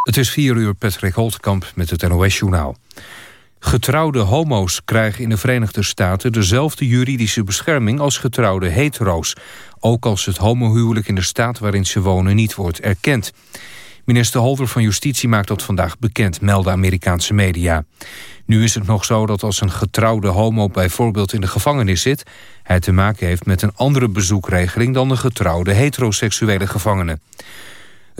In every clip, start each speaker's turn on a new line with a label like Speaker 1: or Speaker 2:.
Speaker 1: Het is 4 uur Patrick Holtkamp met het NOS-journaal. Getrouwde homo's krijgen in de Verenigde Staten... dezelfde juridische bescherming als getrouwde hetero's. Ook als het homohuwelijk in de staat waarin ze wonen niet wordt erkend. Minister Holder van Justitie maakt dat vandaag bekend, melden Amerikaanse media. Nu is het nog zo dat als een getrouwde homo bijvoorbeeld in de gevangenis zit... hij te maken heeft met een andere bezoekregeling dan de getrouwde heteroseksuele gevangenen.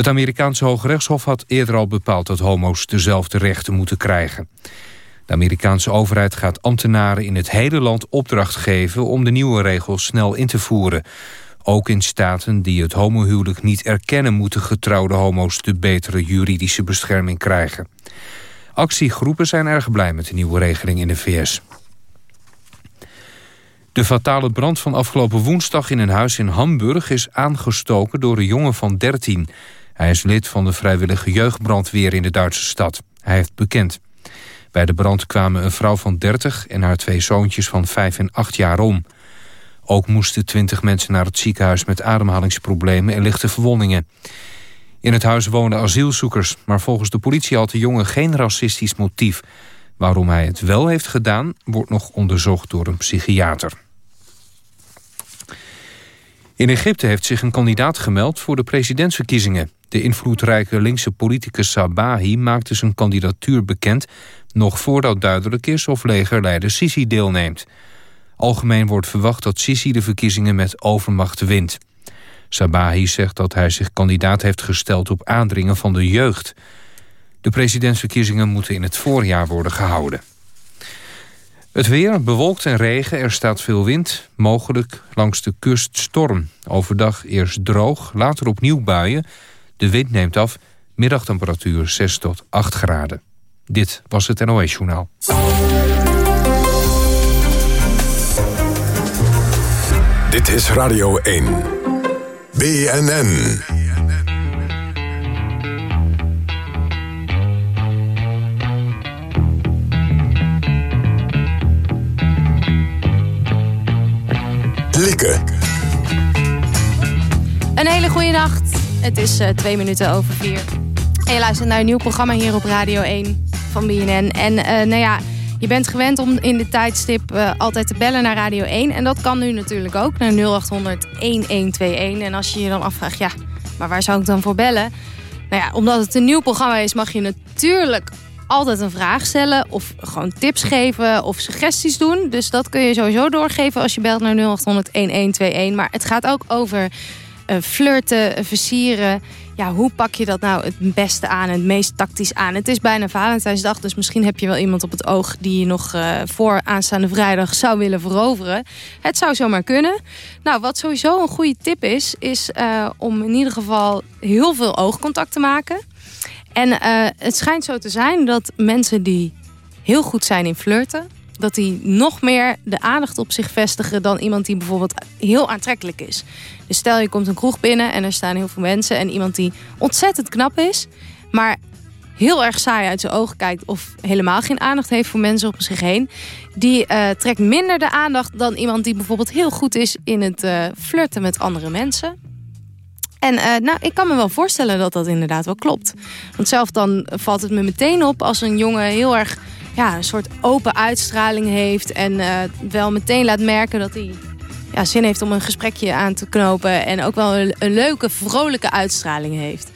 Speaker 1: Het Amerikaanse Hoge Rechtshof had eerder al bepaald dat homo's dezelfde rechten moeten krijgen. De Amerikaanse overheid gaat ambtenaren in het hele land opdracht geven om de nieuwe regels snel in te voeren. Ook in staten die het homohuwelijk niet erkennen... moeten getrouwde homo's de betere juridische bescherming krijgen. Actiegroepen zijn erg blij met de nieuwe regeling in de VS. De fatale brand van afgelopen woensdag in een huis in Hamburg... is aangestoken door een jongen van 13. Hij is lid van de vrijwillige jeugdbrandweer in de Duitse stad. Hij heeft bekend. Bij de brand kwamen een vrouw van 30 en haar twee zoontjes van 5 en 8 jaar om. Ook moesten 20 mensen naar het ziekenhuis met ademhalingsproblemen en lichte verwondingen. In het huis woonden asielzoekers, maar volgens de politie had de jongen geen racistisch motief. Waarom hij het wel heeft gedaan, wordt nog onderzocht door een psychiater. In Egypte heeft zich een kandidaat gemeld voor de presidentsverkiezingen. De invloedrijke linkse politicus Sabahi maakte zijn kandidatuur bekend... nog voordat duidelijk is of legerleider Sisi deelneemt. Algemeen wordt verwacht dat Sisi de verkiezingen met overmacht wint. Sabahi zegt dat hij zich kandidaat heeft gesteld op aandringen van de jeugd. De presidentsverkiezingen moeten in het voorjaar worden gehouden. Het weer, bewolkt en regen, er staat veel wind. Mogelijk langs de kust storm. Overdag eerst droog, later opnieuw buien. De wind neemt af, middagtemperatuur 6 tot 8 graden. Dit was het NOS Journaal.
Speaker 2: Dit is Radio 1. BNN.
Speaker 3: Een hele goede nacht. Het is uh, twee minuten over vier. En je luistert naar een nieuw programma hier op Radio 1 van BNN. En uh, nou ja, je bent gewend om in de tijdstip uh, altijd te bellen naar Radio 1. En dat kan nu natuurlijk ook naar 0800 1121. En als je je dan afvraagt, ja, maar waar zou ik dan voor bellen? Nou ja, omdat het een nieuw programma is, mag je natuurlijk altijd een vraag stellen. Of gewoon tips geven of suggesties doen. Dus dat kun je sowieso doorgeven als je belt naar 0800 1121. Maar het gaat ook over uh, flirten, versieren ja, hoe pak je dat nou het beste aan, het meest tactisch aan? Het is bijna Valentijnsdag, dus misschien heb je wel iemand op het oog... die je nog uh, voor aanstaande vrijdag zou willen veroveren. Het zou zomaar kunnen. Nou, wat sowieso een goede tip is... is uh, om in ieder geval heel veel oogcontact te maken. En uh, het schijnt zo te zijn dat mensen die heel goed zijn in flirten dat die nog meer de aandacht op zich vestigen dan iemand die bijvoorbeeld heel aantrekkelijk is. Dus stel je komt een kroeg binnen en er staan heel veel mensen en iemand die ontzettend knap is, maar heel erg saai uit zijn ogen kijkt of helemaal geen aandacht heeft voor mensen om zich heen, die uh, trekt minder de aandacht dan iemand die bijvoorbeeld heel goed is in het uh, flirten met andere mensen. En uh, nou, ik kan me wel voorstellen dat dat inderdaad wel klopt. Want zelf dan valt het me meteen op als een jongen heel erg ja, een soort open uitstraling heeft. En uh, wel meteen laat merken dat hij ja, zin heeft om een gesprekje aan te knopen. En ook wel een, leuke, vrolijke uitstraling heeft.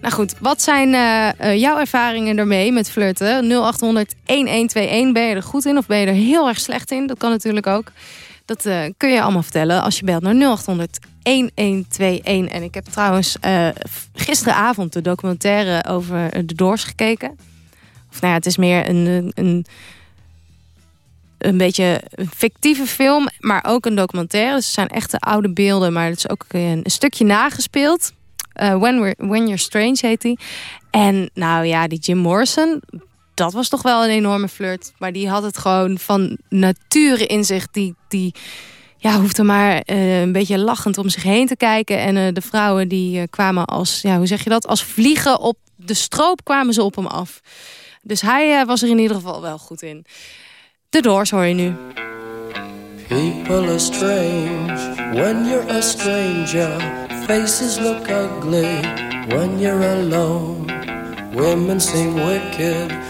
Speaker 3: Nou goed, wat zijn uh, jouw ervaringen ermee met flirten? 0800 1121. Ben je er goed in of ben je er heel erg slecht in? Dat kan natuurlijk ook. Dat uh, kun je allemaal vertellen als je belt naar 0800 1121. En ik heb trouwens gisteravond de documentaire over de Doors gekeken. Of nou ja, het is meer een, een, een beetje een fictieve film, maar ook een documentaire. Dus het zijn echte oude beelden, maar het is ook een, stukje nagespeeld. Uh, When, We're, When You're Strange heet die. En nou ja, die Jim Morrison, dat was toch wel een enorme flirt. Maar die had het gewoon van nature in zich. Die, die ja, hoefde maar uh, een beetje lachend om zich heen te kijken. En uh, de vrouwen die uh, kwamen als, ja, hoe zeg je dat? Als vliegen op de stroop kwamen ze op hem af. Dus hij was er in ieder geval wel goed in. De Doors hoor je nu. People are strange when you're a stranger. Faces look ugly when you're alone.
Speaker 4: Women seem wicked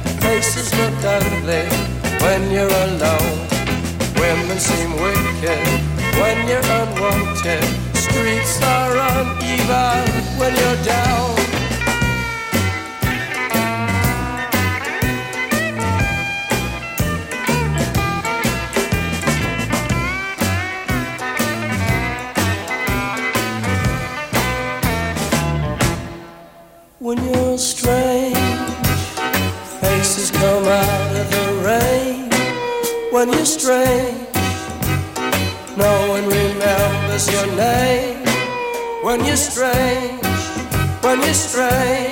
Speaker 4: Faces look ugly when you're alone. Women seem wicked when you're unwanted. Streets are uneven when you're down. When you're strange. When you're strange.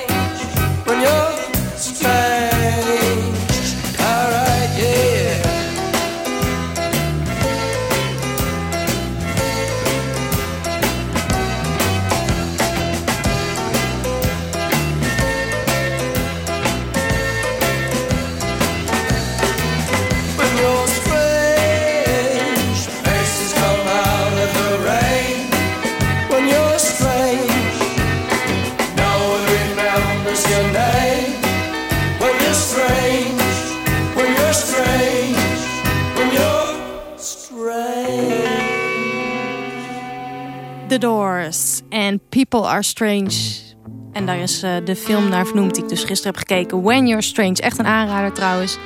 Speaker 3: People Are Strange. En daar is eh, de film naar vernoemd die ik dus gisteren heb gekeken. When You're Strange. Echt een aanrader trouwens.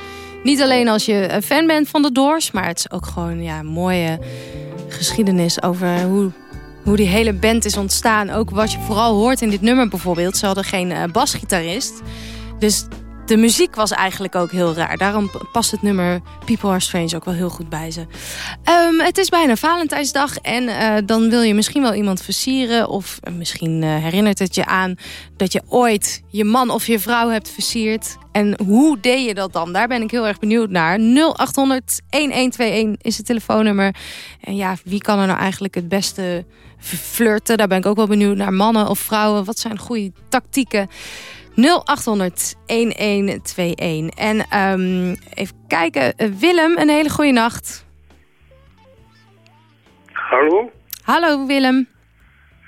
Speaker 3: Niet alleen als je een fan bent van de Doors, maar het is ook gewoon ja, mooie geschiedenis over hoe, hoe die hele band is ontstaan. Ook wat je vooral hoort in dit nummer bijvoorbeeld. Ze hadden geen eh, basgitarist. Dus de muziek was eigenlijk ook heel raar. Daarom past het nummer People Are Strange ook wel heel goed bij ze. Ehm, het is bijna Valentijnsdag en eh, dan wil je misschien wel iemand versieren. Of eh, misschien eh, herinnert het je aan dat je ooit je man of je vrouw hebt versierd. En hoe deed je dat dan? Daar ben ik heel erg benieuwd naar. 0800 1121 is het telefoonnummer. En ja, wie kan er nou eigenlijk het beste flirten? Daar ben ik ook wel benieuwd naar. Mannen of vrouwen, wat zijn goede tactieken? 0800 1121. En ehm, even kijken, Eh, Willem, een hele goede nacht.
Speaker 5: Hallo?
Speaker 3: Hallo Willem.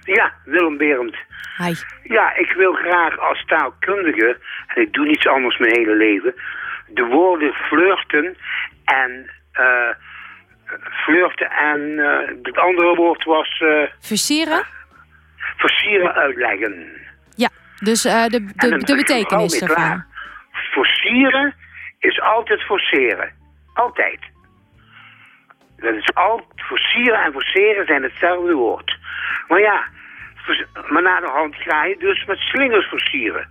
Speaker 5: Ja, Willem Berend.
Speaker 3: Hi.
Speaker 5: Ja, ik wil graag als taalkundige, en ik doe niets anders mijn hele leven, de woorden flirten en uh, flirten en uh, het andere woord was uh,
Speaker 3: Versieren?
Speaker 5: versieren uitleggen.
Speaker 3: Dus uh, de, de, de betekenis ervan.
Speaker 5: klaar. Forcieren is altijd forceren. Altijd. Dat is al, forcieren en forceren zijn hetzelfde woord. Maar ja, maar na de hand ga je dus met slingers forcieren.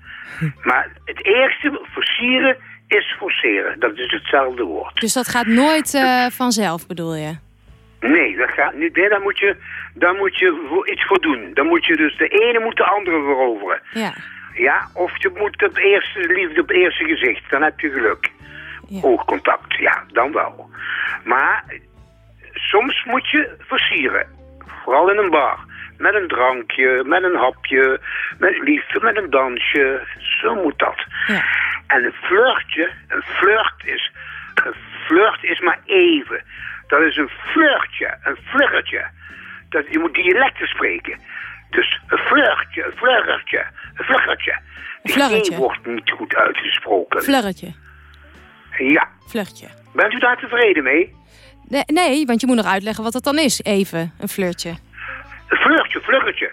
Speaker 5: Maar het eerste forcieren is forceren. Dat is hetzelfde woord.
Speaker 3: Dus dat gaat nooit eh, vanzelf, bedoel je?
Speaker 5: Nee, dat gaat niet. Nee, daar moet je, daar moet je iets voor doen. Dan moet je dus de ene moet de andere veroveren.
Speaker 3: Ja.
Speaker 5: Ja, of je moet op eerste liefde op eerste gezicht. Dan heb je geluk.
Speaker 3: Ja.
Speaker 5: Oogcontact, ja, dan wel. Maar soms moet je versieren. Vooral in een bar. Met een drankje, met een hapje, met liefde, met een dansje. Zo moet dat.
Speaker 3: Ja.
Speaker 5: En een flirtje, een flirt is, een flirt is maar even. Dat is een flirtje, een flirtje. Dat, je moet dialecten spreken. Dus een flirtje, een flirtje, een flirtje. Die. G wordt niet goed uitgesproken.
Speaker 3: Flirtje.
Speaker 5: ja.
Speaker 3: Flirtje.
Speaker 5: Bent u daar tevreden mee?
Speaker 3: Nee, nee, want je moet nog uitleggen wat dat dan is. Even, een flirtje.
Speaker 5: Een flirtje, flirtje.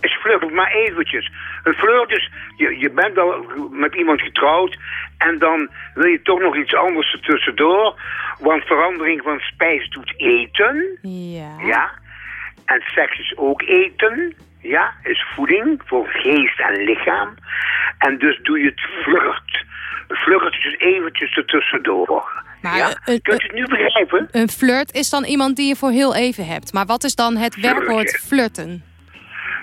Speaker 5: Is flirt maar eventjes. Een flirt is, je, je bent al met iemand getrouwd en dan wil je toch nog iets anders ertussendoor. Want verandering van spijs doet eten.
Speaker 3: Ja.
Speaker 5: Ja. En seks is ook eten. Ja, is voeding voor geest en lichaam. En dus doe je het flirt. Flirt is dus eventjes ertussendoor.
Speaker 3: Maar,
Speaker 5: ja?
Speaker 3: eh, eh,
Speaker 5: Kunt u het nu begrijpen?
Speaker 3: Een flirt is dan iemand die je voor heel even hebt. Maar wat is dan het werkwoord flirten?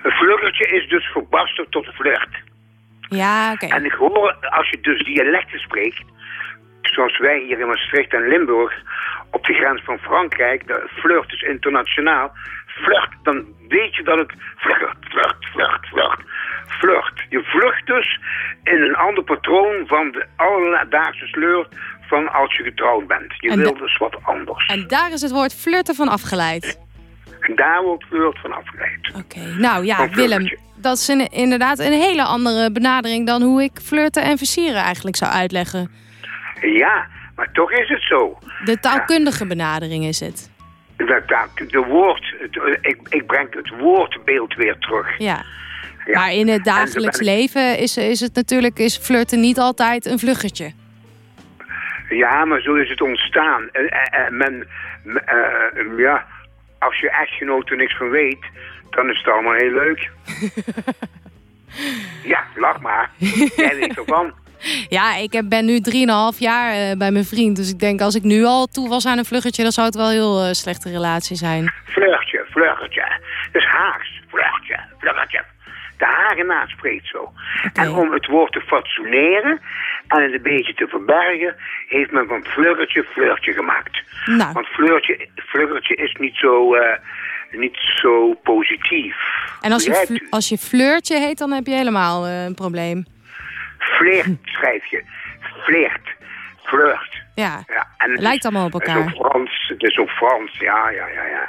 Speaker 5: Een flirtje is dus verbasterd tot flirt.
Speaker 3: Ja, oké.
Speaker 5: En ik hoor, als je dus dialecten spreekt, zoals wij hier in Maastricht en Limburg, op de grens van Frankrijk, de flirt is internationaal, flirt, dan weet je dat het flirt, flirt, flirt, flirt, flirt. Je vlucht dus in een ander patroon van de alledaagse sleur van als je getrouwd bent. Je
Speaker 3: En
Speaker 5: wil dus wat anders.
Speaker 3: En daar is het woord flirten van afgeleid.
Speaker 5: En daar wordt flirt van afgeleid.
Speaker 3: Oké, nou ja, Willem, dat is een- inderdaad een hele andere benadering dan hoe ik flirten en versieren eigenlijk zou uitleggen.
Speaker 5: Ja, maar toch is het zo.
Speaker 3: De taalkundige benadering is het.
Speaker 5: De woord, het- ik, ik breng het woordbeeld weer terug.
Speaker 3: Ja.
Speaker 5: Ja.
Speaker 3: Maar in het dagelijks
Speaker 5: ik-
Speaker 3: leven is, is het natuurlijk is flirten niet altijd een vluggetje.
Speaker 5: Ja, maar zo is het ontstaan. En, en- en men, eh, ja, als je echtgenoot er niks van weet, dan is het allemaal heel leuk. ja, lach maar. Jij weet ervan.
Speaker 3: Ja, ik ben nu 3,5 jaar eh, bij mijn vriend. Dus ik denk als ik nu al toe was aan een vluggetje, dan zou het wel een heel eh, slechte relatie zijn.
Speaker 5: Vluggertje. Dat is Haags. Vluggertje, vluggertje. De Hagenaar spreekt zo. En om het woord te fatsoeneren en het een beetje te verbergen, heeft men van vluggertje vluggertje gemaakt.
Speaker 3: Nou,
Speaker 5: Want vleurtje, vluggertje is niet zo, eh, niet zo positief.
Speaker 3: en als je, als je flirtje heet, dan heb je helemaal een probleem.
Speaker 5: Flirt schrijf je. Flirt. Flirt.
Speaker 3: Ja.
Speaker 5: Ja, en
Speaker 3: Lijkt allemaal op
Speaker 5: het is
Speaker 3: elkaar.
Speaker 5: ook Frans. Het is ook Frans. Ja, ja, ja, ja.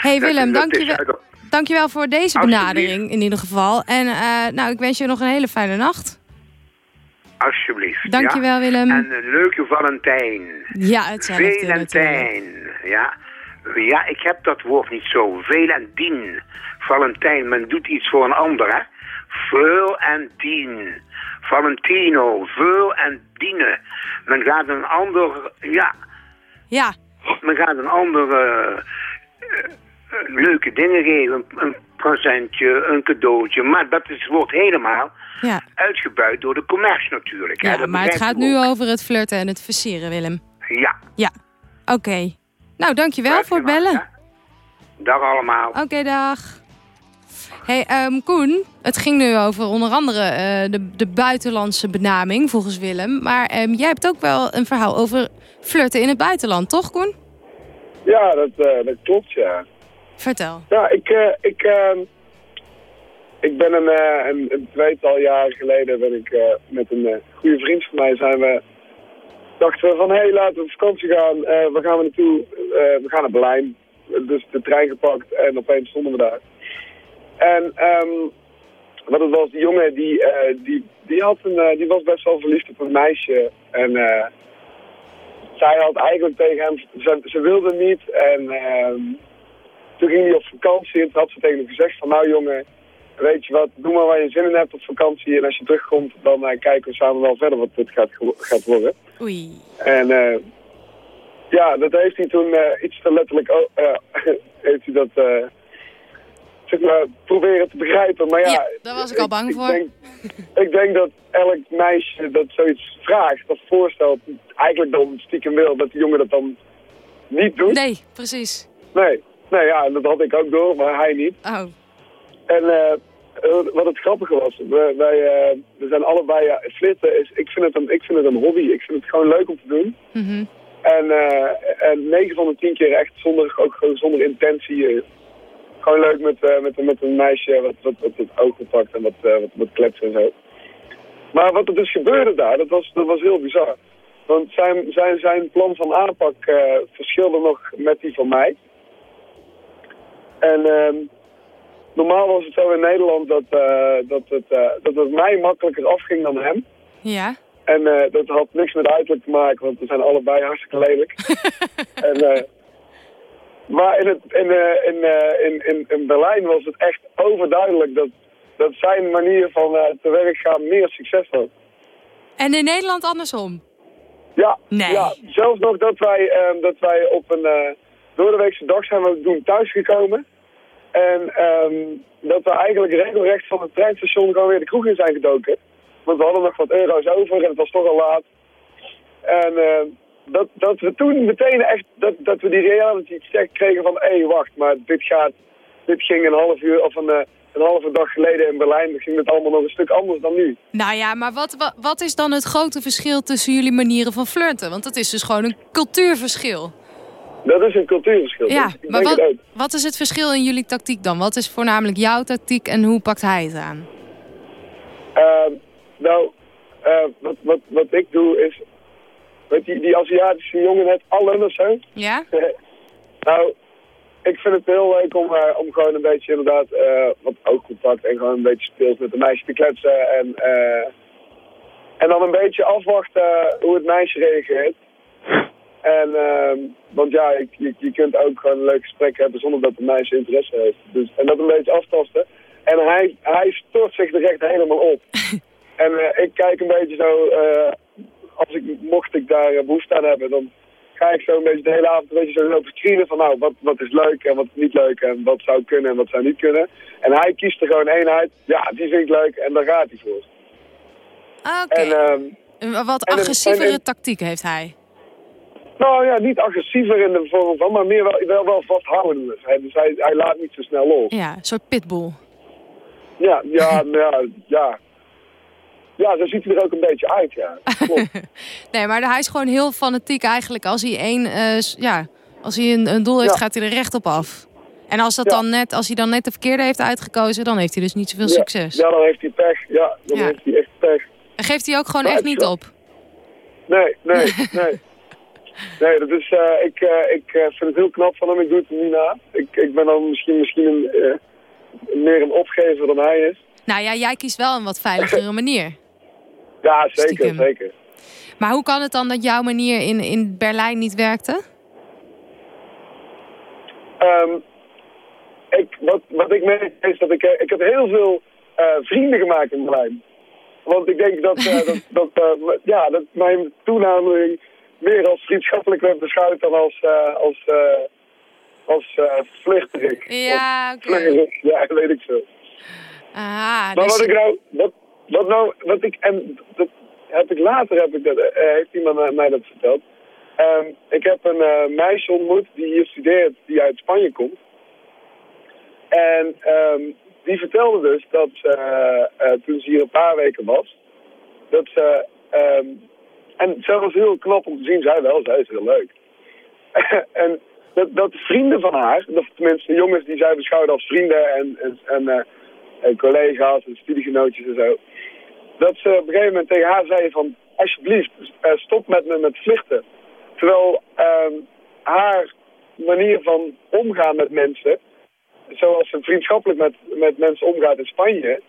Speaker 3: hey Willem,
Speaker 5: dat
Speaker 3: dankjewel,
Speaker 5: is uit-
Speaker 3: dankjewel voor deze benadering in ieder geval. En eh, nou, ik wens je nog een hele fijne nacht.
Speaker 5: Alsjeblieft.
Speaker 3: Dankjewel,
Speaker 5: ja.
Speaker 3: Willem.
Speaker 5: En een leuke Valentijn.
Speaker 3: Ja, hetzelfde.
Speaker 5: Valentijn. Ja. ja, ik heb dat woord niet zo. Veel en dien. Valentijn, men doet iets voor een ander, hè. Veel en dien. Valentino, veel en dienen. Men gaat een ander, ja,
Speaker 3: Ja,
Speaker 5: men gaat een ander eh, eh, leuke dingen geven. Een, presentje, een cadeautje. Maar dat is, wordt helemaal
Speaker 3: ja.
Speaker 5: uitgebuit door de commerce natuurlijk.
Speaker 3: ja maar het gaat nu over het flirten en het versieren, Willem.
Speaker 5: Ja.
Speaker 3: Ja, oké. Nou, dankjewel voor het bellen.
Speaker 5: hè. Dag allemaal.
Speaker 3: Oké, dag. Hey, ehm, Koen, het ging nu over onder andere eh, de, de buitenlandse benaming, volgens Willem. Maar ehm, jij hebt ook wel een verhaal over flirten in het buitenland, toch Koen?
Speaker 6: Ja, dat, eh, dat klopt, ja.
Speaker 3: Vertel.
Speaker 6: Ja, ik, eh, ik, eh, ik ben een, een, een tweetal jaar geleden ben ik met een goede vriend van mij zijn we dachten we van hé, hey, laten we op vakantie gaan. Waar gaan we naartoe? We gaan naar Berlijn. Dus de trein gepakt en opeens stonden we daar. En ehm, wat het was, die jongen die, eh, die, die, had een, eh, die was best wel verliefd op een meisje. En eh, zij had eigenlijk tegen hem, ze, ze wilde niet. En ehm, toen ging hij op vakantie en toen had ze tegen hem gezegd van nou jongen, weet je wat, doe maar waar je zin in hebt op vakantie. En als je terugkomt, dan kijken we samen wel verder wat het gaat, gaat worden.
Speaker 3: Oei.
Speaker 6: En ja, dat heeft hij toen iets te letterlijk, heeft hij dat, zeg maar, proberen te begrijpen. Maar ja,
Speaker 3: Ja, daar was ik al bang voor.
Speaker 6: Denk, ik denk dat elk meisje dat zoiets vraagt of voorstelt, eigenlijk dan stiekem wil dat die jongen dat dan niet doet.
Speaker 3: Nee, precies.
Speaker 6: Nee, nee ja, dat had ik ook door, maar hij niet.
Speaker 3: Oh,
Speaker 6: En eh, eh, wat het grappige was, we, wij eh, we zijn allebei, flirten is, ik vind, het een, ik vind het een hobby. Ik vind het gewoon leuk om te doen.
Speaker 3: mhm.
Speaker 6: En, eh en 9 van de 10 keer echt zonder, ook gewoon zonder intentie. Gewoon leuk met, eh, met, met een meisje wat, wat, wat het oogcontact en wat, eh, wat, wat kletsen en zo. Maar wat er dus gebeurde daar, dat was, dat was heel bizar. Want zijn, zijn, zijn plan van aanpak eh, verschilde nog met die van mij. En ehm, normaal was het zo in Nederland dat, dat, het, dat het mij makkelijker afging dan hem.
Speaker 3: ja.
Speaker 6: En dat had niks met uiterlijk te maken, want we zijn allebei hartstikke lelijk. en, maar in, het, in, eh, in, eh, in, in, in Berlijn was het echt overduidelijk dat, dat zijn manier van eh, te werk gaan meer succes had.
Speaker 3: En in Nederland andersom?
Speaker 6: Ja,
Speaker 3: Nee.
Speaker 6: ja, zelfs nog dat wij, ehm, dat wij op een uh, doordeweekse dag zijn we toen thuisgekomen. En ehm, dat we eigenlijk regelrecht van het treinstation gewoon weer de kroeg in zijn gedoken. Want we hadden nog wat euro's over en het was toch al laat. En eh, dat, dat we toen meteen echt, dat, dat we die reality check kregen van... hé, wacht, maar dit gaat, dit ging een half uur of een, eh, een halve dag geleden in Berlijn ging het allemaal nog een stuk anders dan nu.
Speaker 3: Nou ja, maar wat, wat, wat is dan het grote verschil tussen jullie manieren van flirten? Want dat is dus gewoon een cultuurverschil.
Speaker 6: Dat is een cultuurverschil.
Speaker 3: Ja,
Speaker 6: dus
Speaker 3: maar wat, wat is het verschil in jullie tactiek dan? Wat is voornamelijk jouw tactiek en hoe pakt hij het aan?
Speaker 6: Ehm, nou, eh, wat, wat, wat ik doe is... Weet je, die Aziatische jongen net Allen of zo?
Speaker 3: Ja?
Speaker 6: nou, ik vind het heel leuk om, eh, om gewoon een beetje inderdaad eh, wat oogcontact en gewoon een beetje speels met een meisje te kletsen. En, eh, en dan een beetje afwachten hoe het meisje reageert. En, ehm, want ja, je, je, je kunt ook gewoon een leuk gesprek hebben zonder dat de meisje interesse heeft. Dus, en dat een beetje aftasten. En hij, hij stort zich er echt helemaal op. en ik kijk een beetje zo, als ik, mocht ik daar eh, behoefte aan hebben, dan ga ik zo een beetje de hele avond een beetje zo lopen screenen van nou, wat, wat is leuk en wat is niet leuk en wat zou kunnen en wat zou niet kunnen. En hij kiest er gewoon één uit, ja, die vind ik leuk en daar gaat hij voor.
Speaker 3: Oké.
Speaker 6: Ehm,
Speaker 3: Een wat agressievere
Speaker 6: en- en-
Speaker 3: tactiek heeft hij.
Speaker 6: nou ja, niet agressiever in de vorm van, maar meer wel, wel, wel vasthoudender. Hij, dus hij, hij laat niet zo snel los.
Speaker 3: Ja, een soort pitbull.
Speaker 6: Ja, ja, ja, ja. Ja, zo ziet hij er ook een beetje uit, ja. Klopt.
Speaker 3: Nee, maar hij is gewoon heel fanatiek eigenlijk. Als hij één, eh, ja, als hij een, een doel heeft,
Speaker 6: Ja.
Speaker 3: gaat hij er recht op af. En als, dat
Speaker 6: Ja.
Speaker 3: dan net, als hij dan net de verkeerde heeft uitgekozen, dan heeft hij dus niet zoveel
Speaker 6: Ja,
Speaker 3: succes.
Speaker 6: Ja, dan heeft hij pech. Ja, dan heeft hij echt pech.
Speaker 3: En geeft hij ook gewoon echt niet op.
Speaker 6: Nee, nee, nee. Nee, dat is, eh, ik, eh, ik vind het heel knap van hem. Ik doe het niet na. Ik, ik ben dan misschien, misschien een, meer een opgever dan hij is.
Speaker 3: Nou ja, jij kiest wel een wat veiligere manier.
Speaker 6: Ja, zeker,
Speaker 3: Stiekem.
Speaker 6: zeker.
Speaker 3: Maar hoe kan het dan dat jouw manier in, in Berlijn niet werkte?
Speaker 6: Ehm, ik, wat, wat ik merk is dat ik, eh, ik heb heel veel eh, vrienden gemaakt in Berlijn. Want ik denk dat, eh, dat, dat, ja, dat mijn toenadering meer als vriendschappelijk werd beschouwd dan als, als, als.
Speaker 3: Ja, oké.
Speaker 6: vluggerig. Ja, dat weet ik zo.
Speaker 3: Ah,
Speaker 6: Maar
Speaker 3: dus,
Speaker 6: wat ik nou, wat, wat nou, wat ik, en dat heb ik later, heb ik dat, eh, heeft iemand mij- dat verteld. Ehm, ik heb een eh, meisje ontmoet die hier studeert, die uit Spanje komt. En ehm, die vertelde dus dat eh, toen ze hier een paar weken was, dat ze, ehm, en zij was heel knap om te zien, zij wel, zij is heel leuk. en dat, dat de vrienden van haar, of tenminste jongens die zij beschouwde als vrienden en, en, en en collega's en studiegenootjes en zo. Dat ze op een gegeven moment tegen haar zeiden van, alsjeblieft, eh, stop met me met vluchten. Terwijl ehm, haar manier van omgaan met mensen, zoals ze vriendschappelijk met, met mensen omgaat in Spanje,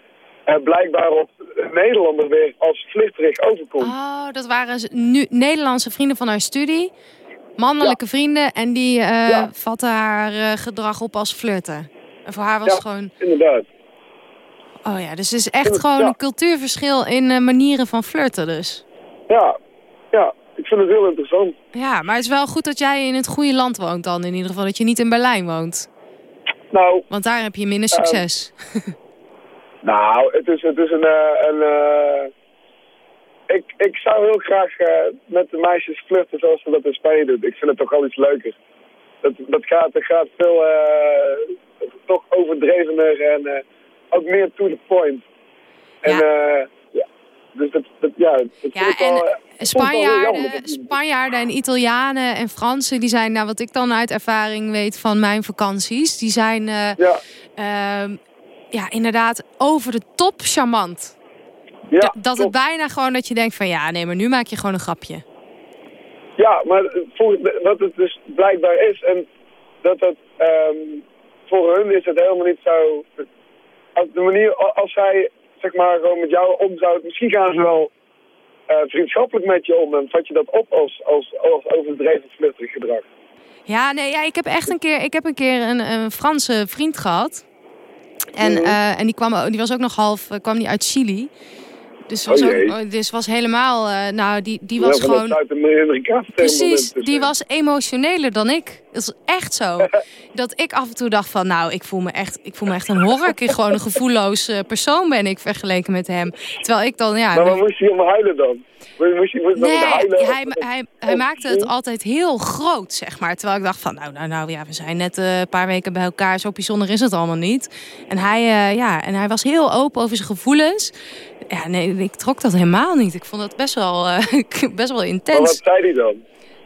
Speaker 6: blijkbaar op Nederlander weer als vluchterig overkomt.
Speaker 3: oh, dat waren nu Nederlandse vrienden van haar studie. Mannelijke vrienden. En die eh,
Speaker 6: Ja.
Speaker 3: vatten haar eh, gedrag op als flirten. En voor haar was
Speaker 6: Ja.
Speaker 3: het gewoon...
Speaker 6: Inderdaad.
Speaker 3: Oh ja, dus het is echt gewoon een cultuurverschil in eh, manieren van flirten dus.
Speaker 6: Ja, ja, ik vind het heel interessant.
Speaker 3: Ja, maar het is wel goed dat jij in het goede land woont dan in ieder geval. Dat je niet in Berlijn woont.
Speaker 6: Nou,
Speaker 3: Want daar heb je minder succes.
Speaker 6: Nou, het is, het is een... eh, een eh, ik, ik zou heel graag eh, met de meisjes flirten zoals ze dat in Spanje doen. Ik vind het toch al iets leuker. Dat, dat, gaat, dat gaat veel eh, toch overdrevener en eh, ook meer to the point. En
Speaker 3: Ja.
Speaker 6: ja, ja dus dat, dat, ja, dat
Speaker 3: Ja,
Speaker 6: ik
Speaker 3: en
Speaker 6: eh, wel
Speaker 3: Spanjaarden,
Speaker 6: dat dat
Speaker 3: Spanjaarden en Italianen en Fransen, die zijn, nou wat ik dan uit ervaring weet van mijn vakanties, die zijn eh,
Speaker 6: Ja,
Speaker 3: ehm, ja, inderdaad over de top charmant.
Speaker 6: ja,
Speaker 3: dat dat het bijna gewoon dat je denkt van ja, nee, maar nu maak je gewoon een grapje.
Speaker 6: Ja, maar wat het dus blijkbaar is, en dat het ehm, voor hun is het helemaal niet zo. Als de manier als zij zeg maar gewoon met jou om zou, misschien gaan ze wel eh, vriendschappelijk met je om en vat je dat op als, als, als overdreven vluchtig gedrag.
Speaker 3: Ja, nee, ja, ik heb echt een keer, ik heb een keer een, een Franse vriend gehad. En,
Speaker 6: Mhm.
Speaker 3: eh, en die, kwam, die was ook nog half, eh, kwam die uit Chili. Dus was,
Speaker 6: Oh
Speaker 3: ook, oh, dus was helemaal... eh, nou, die, die
Speaker 6: Ja,
Speaker 3: was gewoon... Precies, die was emotioneler dan ik. Dat is echt zo. Dat ik af en toe dacht van, nou, ik voel me echt, ik voel me echt een horror. Ik gewoon een gevoelloos eh, persoon ben ik vergeleken met hem. Terwijl ik dan, ja...
Speaker 6: Maar waar moest hij om huilen dan? Moest hij, moest
Speaker 3: Nee,
Speaker 6: huilen?
Speaker 3: hij, hij, hij maakte het altijd heel groot, zeg maar. Terwijl ik dacht van, nou, nou, nou, ja, we zijn net eh, een paar weken bij elkaar. Zo bijzonder is het allemaal niet. En hij, ja, en hij was heel open over zijn gevoelens. Ja, nee, ik trok dat helemaal niet. Ik vond dat best wel, eh, best wel
Speaker 6: Maar
Speaker 3: intens.
Speaker 6: wat zei hij dan?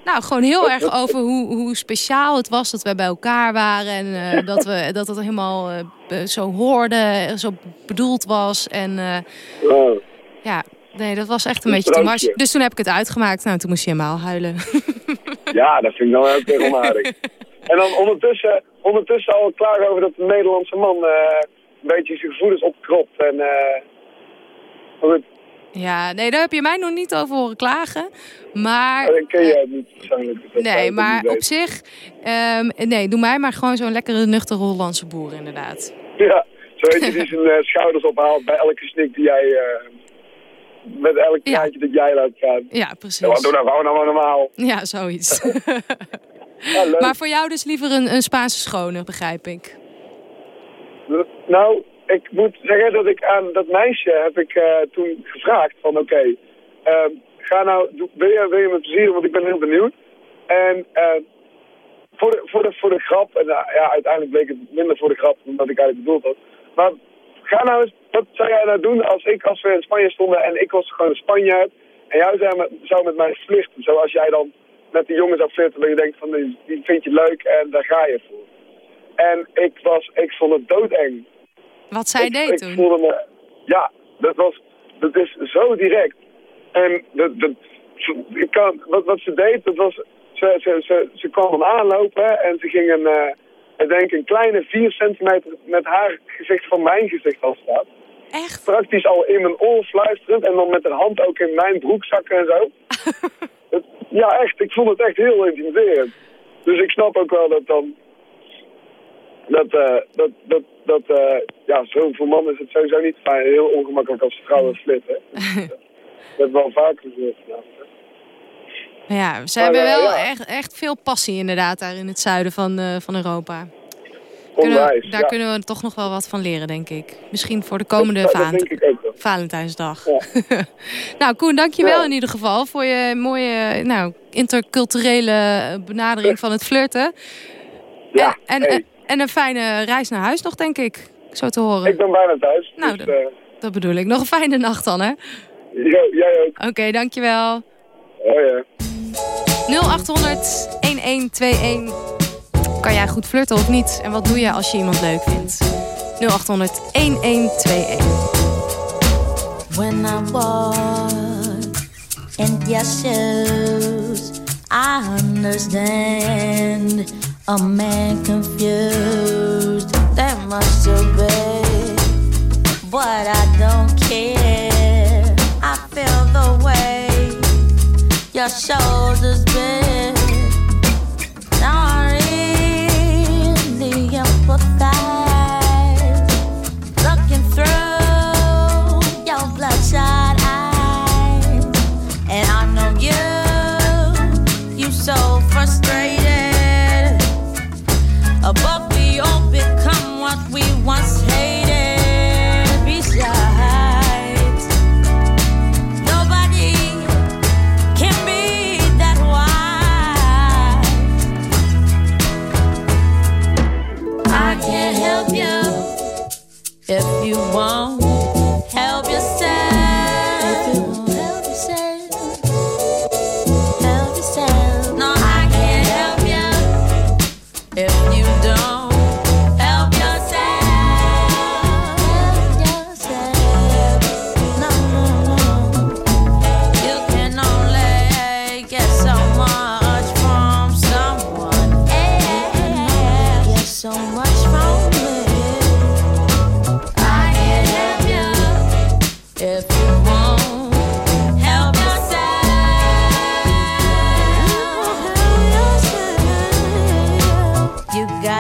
Speaker 3: Nou, gewoon heel erg over hoe, hoe speciaal het was dat we bij elkaar waren. En eh, dat, we, dat het helemaal eh, zo hoorde, zo bedoeld was. En ja, nee, dat was echt een
Speaker 6: Een
Speaker 3: beetje te much.
Speaker 6: sprookje.
Speaker 3: Dus toen heb ik het uitgemaakt. Nou, toen moest je helemaal huilen.
Speaker 6: Ja, dat vind ik dan ook onaardig. En dan ondertussen, ondertussen al klaar over dat de Nederlandse man een beetje zijn gevoelens opkropt. En, maar goed,
Speaker 3: Ja, nee, daar heb je mij nog niet over horen klagen. Maar...
Speaker 6: dat ken je het niet persoonlijk. dus
Speaker 3: Nee, maar op zich... ehm, nee, doe mij maar gewoon zo'n lekkere, nuchtere Hollandse boer, inderdaad.
Speaker 6: Ja, zo eentje die zijn eh, schouders ophaalt bij elke snik die jij... eh, met elk
Speaker 3: Ja.
Speaker 6: praatje dat jij laat gaan.
Speaker 3: Ja,
Speaker 6: Ja,
Speaker 3: precies.
Speaker 6: doe nou gewoon allemaal normaal.
Speaker 3: Ja, zoiets.
Speaker 6: Ja,
Speaker 3: maar voor jou dus liever een, een Spaanse schone, begrijp ik.
Speaker 6: Nou, ik moet zeggen dat ik aan dat meisje heb ik eh, toen gevraagd van oké, ehm, ga nou, wil je, wil me plezier, want ik ben heel benieuwd. En eh, voor, de, voor, de, voor de grap, en nou, ja, uiteindelijk bleek het minder voor de grap dan dat ik eigenlijk bedoeld had. Maar ga nou eens, wat zou jij nou doen als ik, als we in Spanje stonden en ik was gewoon een Spanjaard en jij zou met, zou met mij flirten, zoals jij dan met die jongen zou flirten, dat je denkt van die, die vind je leuk en daar ga je voor. En ik was, ik vond het doodeng.
Speaker 3: Wat zij
Speaker 6: ik,
Speaker 3: deed
Speaker 6: ik
Speaker 3: toen.
Speaker 6: voelde me, ja, dat was, dat is zo direct. En dat, dat, ik kan, wat, wat ze deed, dat was, ze, ze, ze, ze kwam hem aanlopen en ze ging een, eh, ik denk een kleine vier centimeter met haar gezicht van mijn gezicht al staat.
Speaker 3: Echt?
Speaker 6: Praktisch al in mijn oor fluisterend en dan met haar hand ook in mijn broekzakken en zo. Het- ja, echt, ik vond het echt heel intimiderend. Dus ik snap ook wel dat dan dat, eh, dat, dat, dat eh, ja, zo voor mannen is het sowieso niet fijn. Heel ongemakkelijk als vrouwen flitten. dat heb wel vaker gezegd. Ja.
Speaker 3: Ja, ze hebben
Speaker 6: eh,
Speaker 3: wel
Speaker 6: ja.
Speaker 3: echt, echt veel passie inderdaad daar in het zuiden van, van Europa. Kunnen we-
Speaker 6: Onwijs,
Speaker 3: daar
Speaker 6: ja.
Speaker 3: kunnen we toch nog wel wat van leren, denk ik. Misschien voor de komende
Speaker 6: dat, dat ik.
Speaker 3: Valentijnsdag.
Speaker 6: Ja.
Speaker 3: nou, Koen, dankjewel in ieder geval voor je mooie nou, interculturele benadering van het flirten.
Speaker 6: Ja,
Speaker 3: en,
Speaker 6: hey,
Speaker 3: en, en een fijne reis naar huis nog, denk ik. Zo te horen.
Speaker 6: ik ben bijna thuis.
Speaker 3: Nou,
Speaker 6: dus,
Speaker 3: dan-
Speaker 6: eh,
Speaker 3: Dat bedoel ik. Nog een fijne nacht dan, hè?
Speaker 6: jo, jij ook.
Speaker 3: Oké, dankjewel.
Speaker 6: Oh ja.
Speaker 3: 0800 1121. Kan jij goed flirten of niet? En wat doe je als je iemand leuk vindt? 0800 1121.
Speaker 7: When I walk in your shoes, I understand a man confused. That must have been, but I don't care. I feel the way your shoulders bend.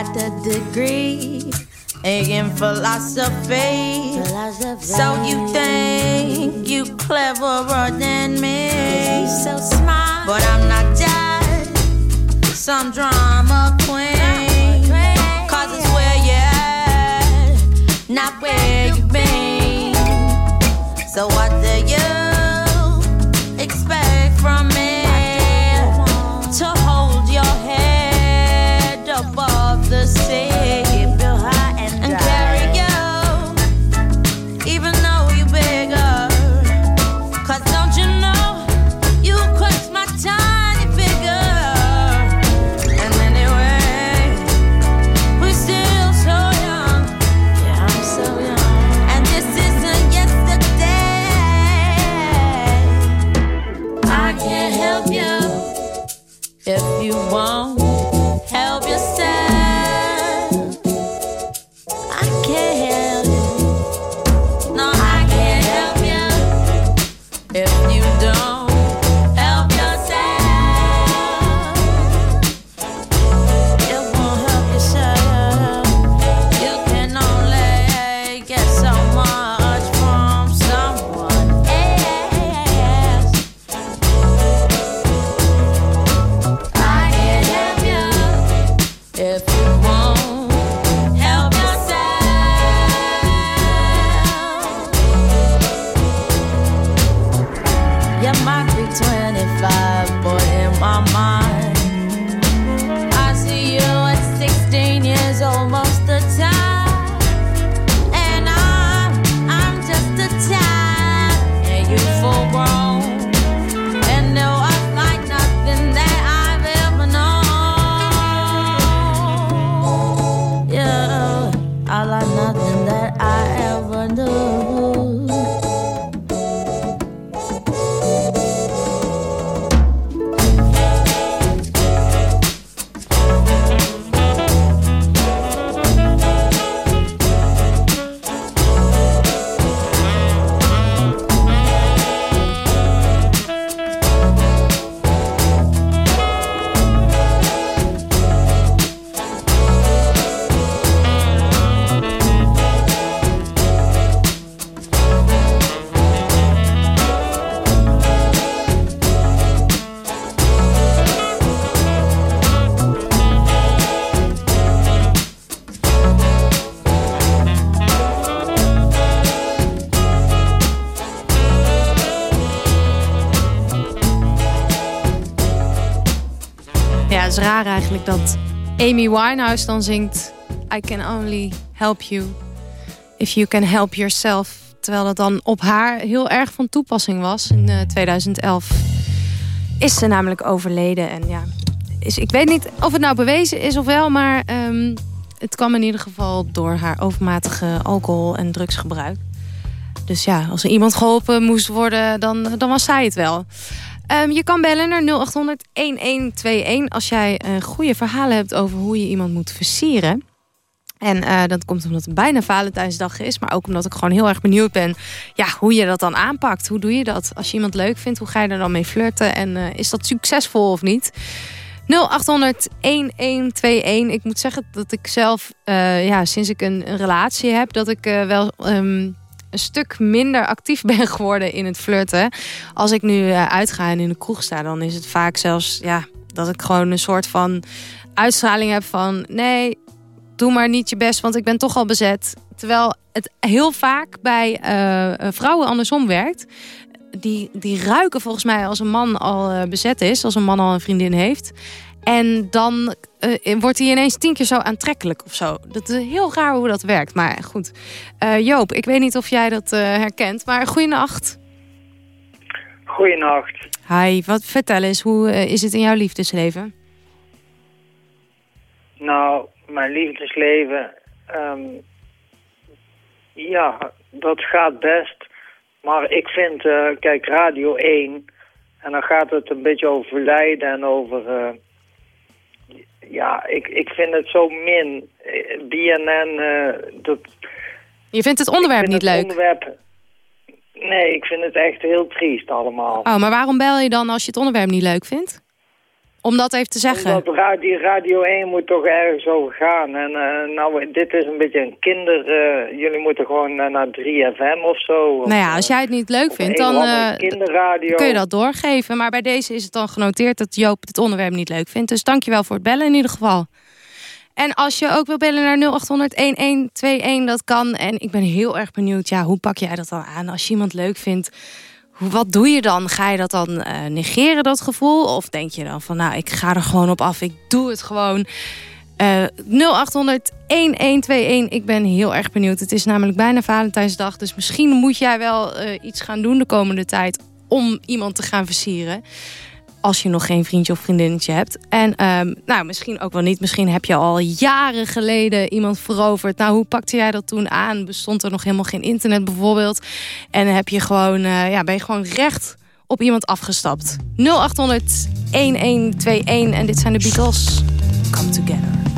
Speaker 7: Got a degree in philosophy. So you think you cleverer than me. So smart. But I'm not just some drama queen. Cause it's where you're at, not where you've been. So what do you
Speaker 3: dat Amy Winehouse dan zingt... I can only help you if you can help yourself. Terwijl dat dan op haar heel erg van toepassing was. In eh, 2011 is ze namelijk overleden. En ja, is, ik weet niet of het nou bewezen is of wel... maar ehm, het kwam in ieder geval door haar overmatige alcohol- en drugsgebruik. Dus ja, als er iemand geholpen moest worden, dan, dan was zij het wel. Ehm, je kan bellen naar 0800-1121 als jij eh, goede verhalen hebt over hoe je iemand moet versieren. En eh, dat komt omdat het bijna Valentijnsdag is. Maar ook omdat ik gewoon heel erg benieuwd ben ja, hoe je dat dan aanpakt. Hoe doe je dat? Als je iemand leuk vindt, hoe ga je er dan mee flirten? En eh, is dat succesvol of niet? 0800-1121. Ik moet zeggen dat ik zelf, ja, sinds ik een, een relatie heb... dat ik wel ehm, een stuk minder actief ben geworden in het flirten. Als ik nu eh, uitga en in de kroeg sta, dan is het vaak zelfs... Ja, dat ik gewoon een soort van uitstraling heb van... nee, doe maar niet je best, want ik ben toch al bezet. Terwijl het heel vaak bij eh, eh, vrouwen andersom werkt. Die, die ruiken volgens mij als een man al bezet is. Als een man al een vriendin heeft. En dan eh, wordt hij ineens tien keer zo aantrekkelijk of zo. Dat is heel raar hoe dat werkt. Maar goed. Eh, Joop, ik weet niet of jij dat eh, herkent. Maar goeienacht.
Speaker 8: Goeienacht.
Speaker 3: Hi, wat vertel eens. Hoe is het in jouw liefdesleven?
Speaker 8: Nou, mijn liefdesleven, ehm, ja, dat gaat best. Maar ik vind, eh, kijk, Radio 1, en dan gaat het een beetje over verleiden en over... ja, ik, ik vind het zo min. BNN, eh, dat...
Speaker 3: Je vindt het onderwerp
Speaker 8: vind
Speaker 3: niet
Speaker 8: het
Speaker 3: leuk?
Speaker 8: Onderwerp, nee, ik vind het echt heel triest allemaal.
Speaker 3: Oh, maar waarom bel je dan als je het onderwerp niet leuk vindt? Om dat even te zeggen.
Speaker 8: Omdat ra- die Radio 1 moet toch ergens over gaan. En eh, nou, dit is een beetje een kinder... eh, jullie moeten gewoon eh, naar 3FM of zo.
Speaker 3: Nou ja, als jij het niet leuk vindt, dan kun je dat doorgeven. Maar bij deze is het dan genoteerd dat Joop dit onderwerp niet leuk vindt. Dus dankjewel voor het bellen in ieder geval. En als je ook wil bellen naar 0800-1121, dat kan. En ik ben heel erg benieuwd, ja, hoe pak jij dat dan aan als je iemand leuk vindt? Wat doe je dan? Ga je dat dan eh, negeren, dat gevoel? Of denk je dan van, nou, ik ga er gewoon op af, ik doe het gewoon. Eh 0800 1121. Ik ben heel erg benieuwd. Het is namelijk bijna Valentijnsdag. Dus misschien moet jij wel eh, iets gaan doen de komende tijd om iemand te gaan versieren. Als je nog geen vriendje of vriendinnetje hebt. En ehm, nou, misschien ook wel niet. Misschien heb je al jaren geleden iemand veroverd. Nou, hoe pakte jij dat toen aan? Bestond er nog helemaal geen internet bijvoorbeeld? En heb je gewoon, eh, ja, ben je gewoon recht op iemand afgestapt? 0800 1121. En dit zijn de Beatles. Come together.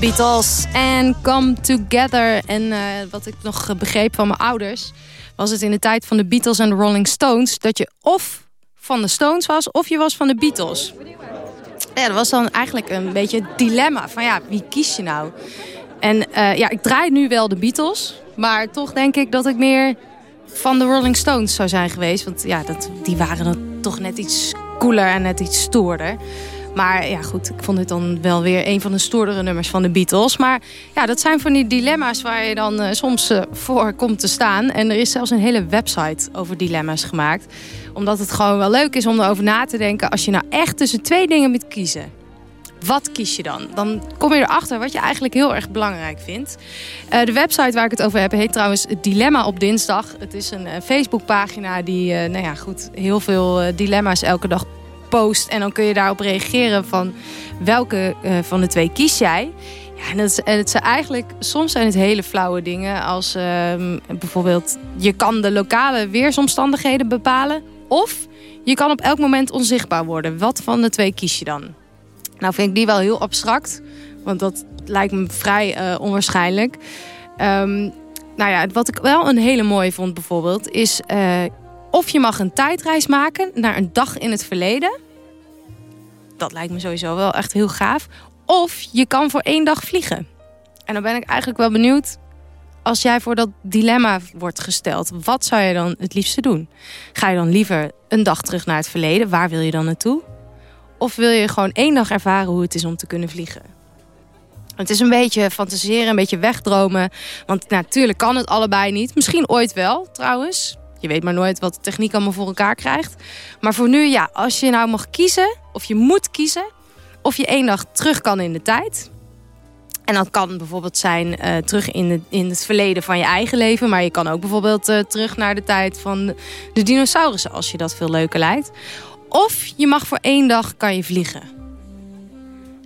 Speaker 3: Beatles en Come Together. En eh, wat ik nog begreep van mijn ouders... was het in de tijd van de Beatles en de Rolling Stones... dat je of van de Stones was of je was van de Beatles. Ja, dat was dan eigenlijk een beetje het dilemma. Van ja, wie kies je nou? En eh, ja, ik draai nu wel de Beatles. Maar toch denk ik dat ik meer van de Rolling Stones zou zijn geweest. Want ja, dat, die waren dan toch net iets cooler en net iets stoerder. Maar ja, goed, ik vond het dan wel weer een van de stoerdere nummers van de Beatles. Maar ja, dat zijn van die dilemma's waar je dan eh, soms eh, voor komt te staan. En er is zelfs een hele website over dilemma's gemaakt. Omdat het gewoon wel leuk is om erover na te denken... als je nou echt tussen twee dingen moet kiezen. Wat kies je dan? Dan kom je erachter wat je eigenlijk heel erg belangrijk vindt. Eh, de website waar ik het over heb heet trouwens Dilemma op dinsdag. Het is een Facebookpagina die nou ja, goed, heel veel dilemma's elke dag En dan kun je daarop reageren van welke eh, van de twee kies jij. Ja, en, dat het zijn eigenlijk, soms zijn het hele flauwe dingen. Als ehm, bijvoorbeeld, je kan de lokale weersomstandigheden bepalen. Of je kan op elk moment onzichtbaar worden. Wat van de twee kies je dan? Nou vind ik die wel heel abstract. Want dat lijkt me vrij eh, onwaarschijnlijk. Ehm, nou ja, wat ik wel een hele mooie vond bijvoorbeeld... is eh, of je mag een tijdreis maken naar een dag in het verleden. Dat lijkt me sowieso wel echt heel gaaf. Of je kan voor één dag vliegen. En dan ben ik eigenlijk wel benieuwd... als jij voor dat dilemma wordt gesteld... wat zou je dan het liefste doen? Ga je dan liever een dag terug naar het verleden? Waar wil je dan naartoe? Of wil je gewoon één dag ervaren hoe het is om te kunnen vliegen? Het is een beetje fantaseren, een beetje wegdromen. Want natuurlijk kan het allebei niet. Misschien ooit wel, trouwens. Je weet maar nooit wat de techniek allemaal voor elkaar krijgt. Maar voor nu, ja, als je nou mag kiezen... of je moet kiezen... of je één dag terug kan in de tijd... En dat kan bijvoorbeeld zijn eh, terug in, in het verleden van je eigen leven. Maar je kan ook bijvoorbeeld eh, terug naar de tijd van de, dinosaurussen... als je dat veel leuker lijkt. Of je mag voor één dag kan je vliegen.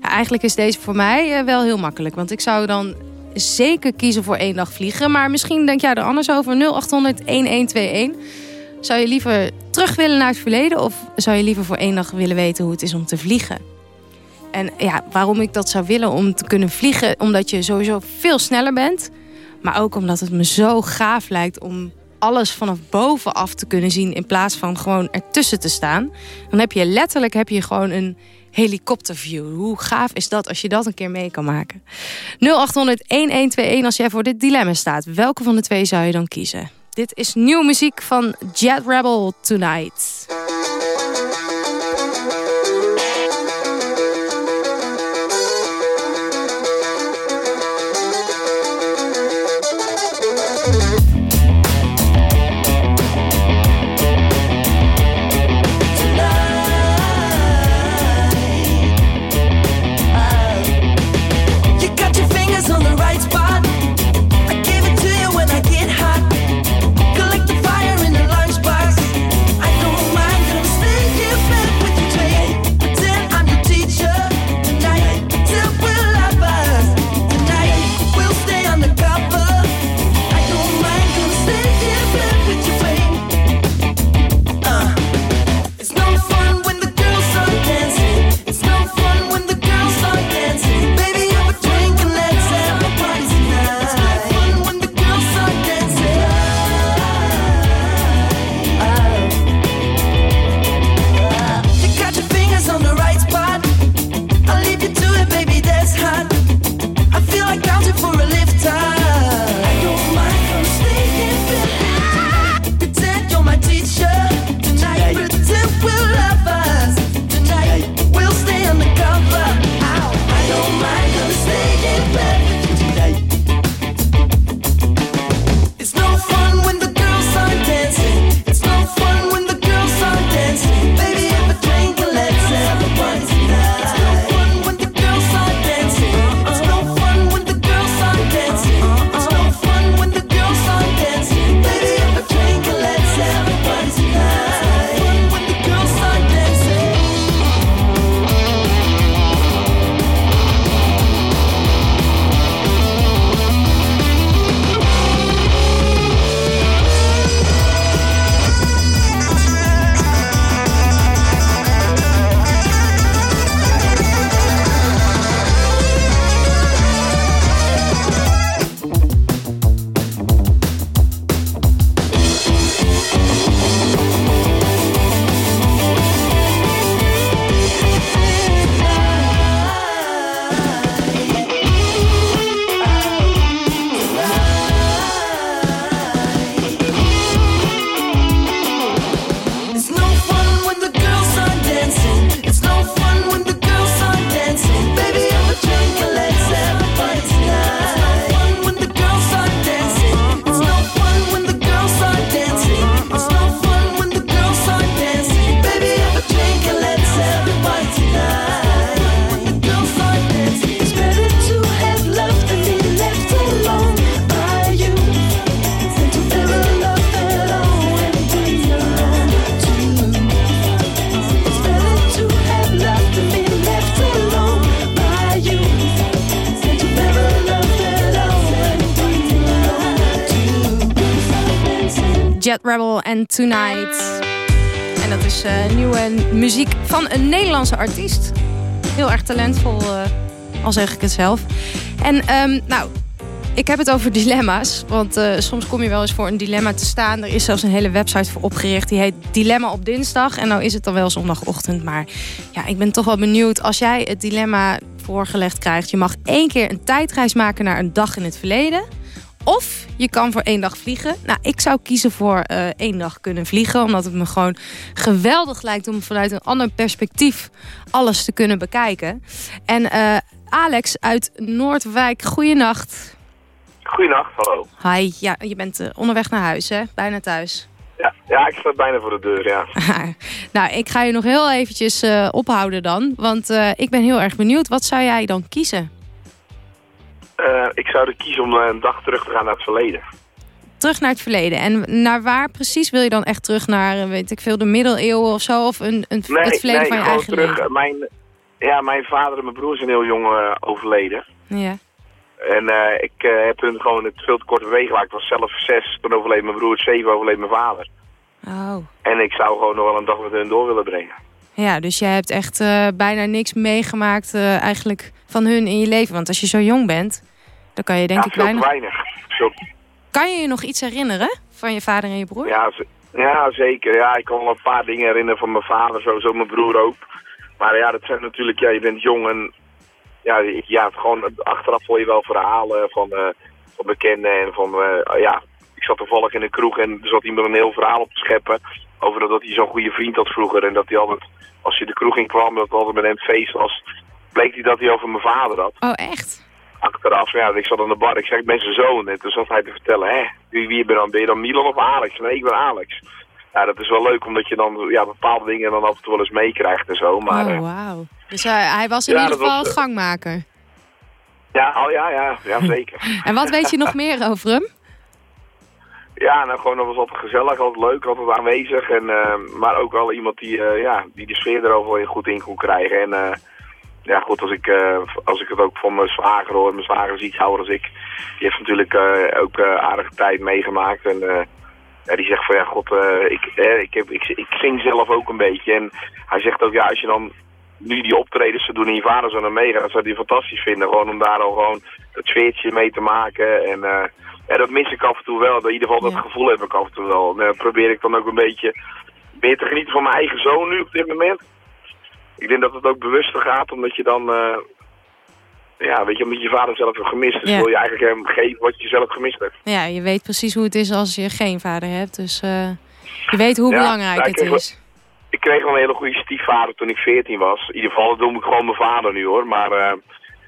Speaker 3: Eigenlijk is deze voor mij eh, wel heel makkelijk. Want ik zou dan zeker kiezen voor één dag vliegen. Maar misschien denk jij er anders over. 0800-1121. Zou je liever terug willen naar het verleden? Of zou je liever voor één dag willen weten hoe het is om te vliegen? En ja, waarom ik dat zou willen om te kunnen vliegen... omdat je sowieso veel sneller bent. Maar ook omdat het me zo gaaf lijkt om alles vanaf bovenaf te kunnen zien... in plaats van gewoon ertussen te staan. Dan heb je letterlijk heb je gewoon een helikopterview. Hoe gaaf is dat als je dat een keer mee kan maken? 0800-1121 als jij voor dit dilemma staat. Welke van de twee zou je dan kiezen? Dit is nieuwe muziek van Jet Rebel Tonight. Tonight. En dat is eh, nieuwe muziek van een Nederlandse artiest. Heel erg talentvol, eh, al zeg ik het zelf. En ehm, nou, ik heb het over dilemma's. Want eh, soms kom je wel eens voor een dilemma te staan. Er is zelfs een hele website voor opgericht. Die heet Dilemma op dinsdag. En nou is het dan wel zondagochtend. Maar ja, ik ben toch wel benieuwd. Als jij het dilemma voorgelegd krijgt. Je mag één keer een tijdreis maken naar een dag in het verleden. Of je kan voor één dag vliegen. Nou, ik zou kiezen voor eh, één dag kunnen vliegen. Omdat het me gewoon geweldig lijkt om vanuit een ander perspectief alles te kunnen bekijken. En eh, Alex uit Noordwijk, goeienacht.
Speaker 9: Goedenacht, hallo.
Speaker 3: Hi, ja, je bent eh, onderweg naar huis, hè? Bijna thuis.
Speaker 9: Ja, ja, ik sta bijna voor de deur, ja.
Speaker 3: nou, ik ga je nog heel eventjes ophouden dan. Want ik ben heel erg benieuwd. Wat zou jij dan kiezen?
Speaker 9: Eh, ik zou er kiezen om eh, een dag terug te gaan naar het verleden.
Speaker 3: Terug naar het verleden. En naar waar precies wil je dan echt terug naar, eh, weet ik veel, de middeleeuwen of zo? Of een, een,
Speaker 9: Nee,
Speaker 3: het verleden
Speaker 9: nee,
Speaker 3: van je eigen
Speaker 9: terug.
Speaker 3: leven?
Speaker 9: Mijn, ja, mijn vader en mijn broer zijn heel jong overleden.
Speaker 3: Ja.
Speaker 9: En ik heb hun gewoon het veel te korte weg gemaakt. Ik was zelf zes, toen overleed mijn broer, zeven overleed mijn vader.
Speaker 3: Oh.
Speaker 9: En ik zou gewoon nog wel een dag met hun door willen brengen.
Speaker 3: Ja, dus jij hebt echt bijna niks meegemaakt eigenlijk van hun in je leven. Want als je zo jong bent, dan kan je denk
Speaker 9: ja,
Speaker 3: ik weinig...
Speaker 9: weinig.
Speaker 3: Kan je je nog iets herinneren van je vader en je broer?
Speaker 9: Ja, ja, zeker. Ja, ik kan wel een paar dingen herinneren van mijn vader, sowieso mijn broer ook. Maar ja, dat zijn natuurlijk, ja, je bent jong en ja, ja gewoon, achteraf hoor je wel verhalen van, eh, van bekenden en van, eh, ja, ik zat toevallig in een kroeg en er zat iemand een heel verhaal op te scheppen over dat, dat hij zo'n goede vriend had vroeger en dat hij altijd, als hij de kroeg in kwam, dat het altijd met hem feest was, bleek hij dat hij over mijn vader had
Speaker 3: Oh, echt?
Speaker 9: Achteraf, ja, ik zat aan de bar. Ik zei, ik ben zijn zoon. En toen zat hij te vertellen, hè, wie, wie ben, je dan? ben je dan Milan of Alex? Nee, ik ben Alex. Ja, dat is wel leuk, omdat je dan ja, bepaalde dingen dan af en toe wel eens meekrijgt en zo. Maar
Speaker 3: oh,
Speaker 9: eh,
Speaker 3: wauw. Dus hij, hij was in
Speaker 9: Ja,
Speaker 3: ieder geval
Speaker 9: was, eh,
Speaker 3: gangmaker.
Speaker 9: ja, oh, ja, ja, ja, zeker.
Speaker 3: En wat weet je nog meer over hem?
Speaker 9: ja, nou gewoon, dat was altijd gezellig, altijd leuk, altijd aanwezig. En, eh, maar ook wel iemand die, eh, ja, die de sfeer er goed in kon krijgen. En eh, ja, goed, als ik, eh, als ik het ook van mijn zwager hoor, mijn zwager is iets ouder als ik. Die heeft natuurlijk eh, ook eh, aardige tijd meegemaakt. En ja, die zegt van ja, god, ik, eh, ik, heb, ik, ik zing zelf ook een beetje. En hij zegt ook, ja, als je dan nu die optredens te doen en je vader zo naar meegaat, zou hij fantastisch vinden. Gewoon om daar al gewoon het sfeertje mee te maken. En ja, dat mis ik af en toe wel. In ieder geval dat gevoel heb ik af en toe wel. En probeer ik dan ook een beetje meer te genieten van mijn eigen zoon nu op dit moment. Ik denk dat het ook bewuster gaat, omdat je dan... eh, ja, weet je, omdat je vader zelf hebt gemist. Dus
Speaker 3: Ja.
Speaker 9: wil je eigenlijk hem geven wat je zelf gemist hebt.
Speaker 3: Ja, je weet precies hoe het is als je geen vader hebt. Dus eh, je weet hoe
Speaker 9: Ja,
Speaker 3: belangrijk
Speaker 9: ik
Speaker 3: het
Speaker 9: wel-
Speaker 3: is.
Speaker 9: Ik kreeg wel een hele goede stiefvader toen ik 14 was. In ieder geval, dat noem ik gewoon mijn vader nu hoor. Maar eh,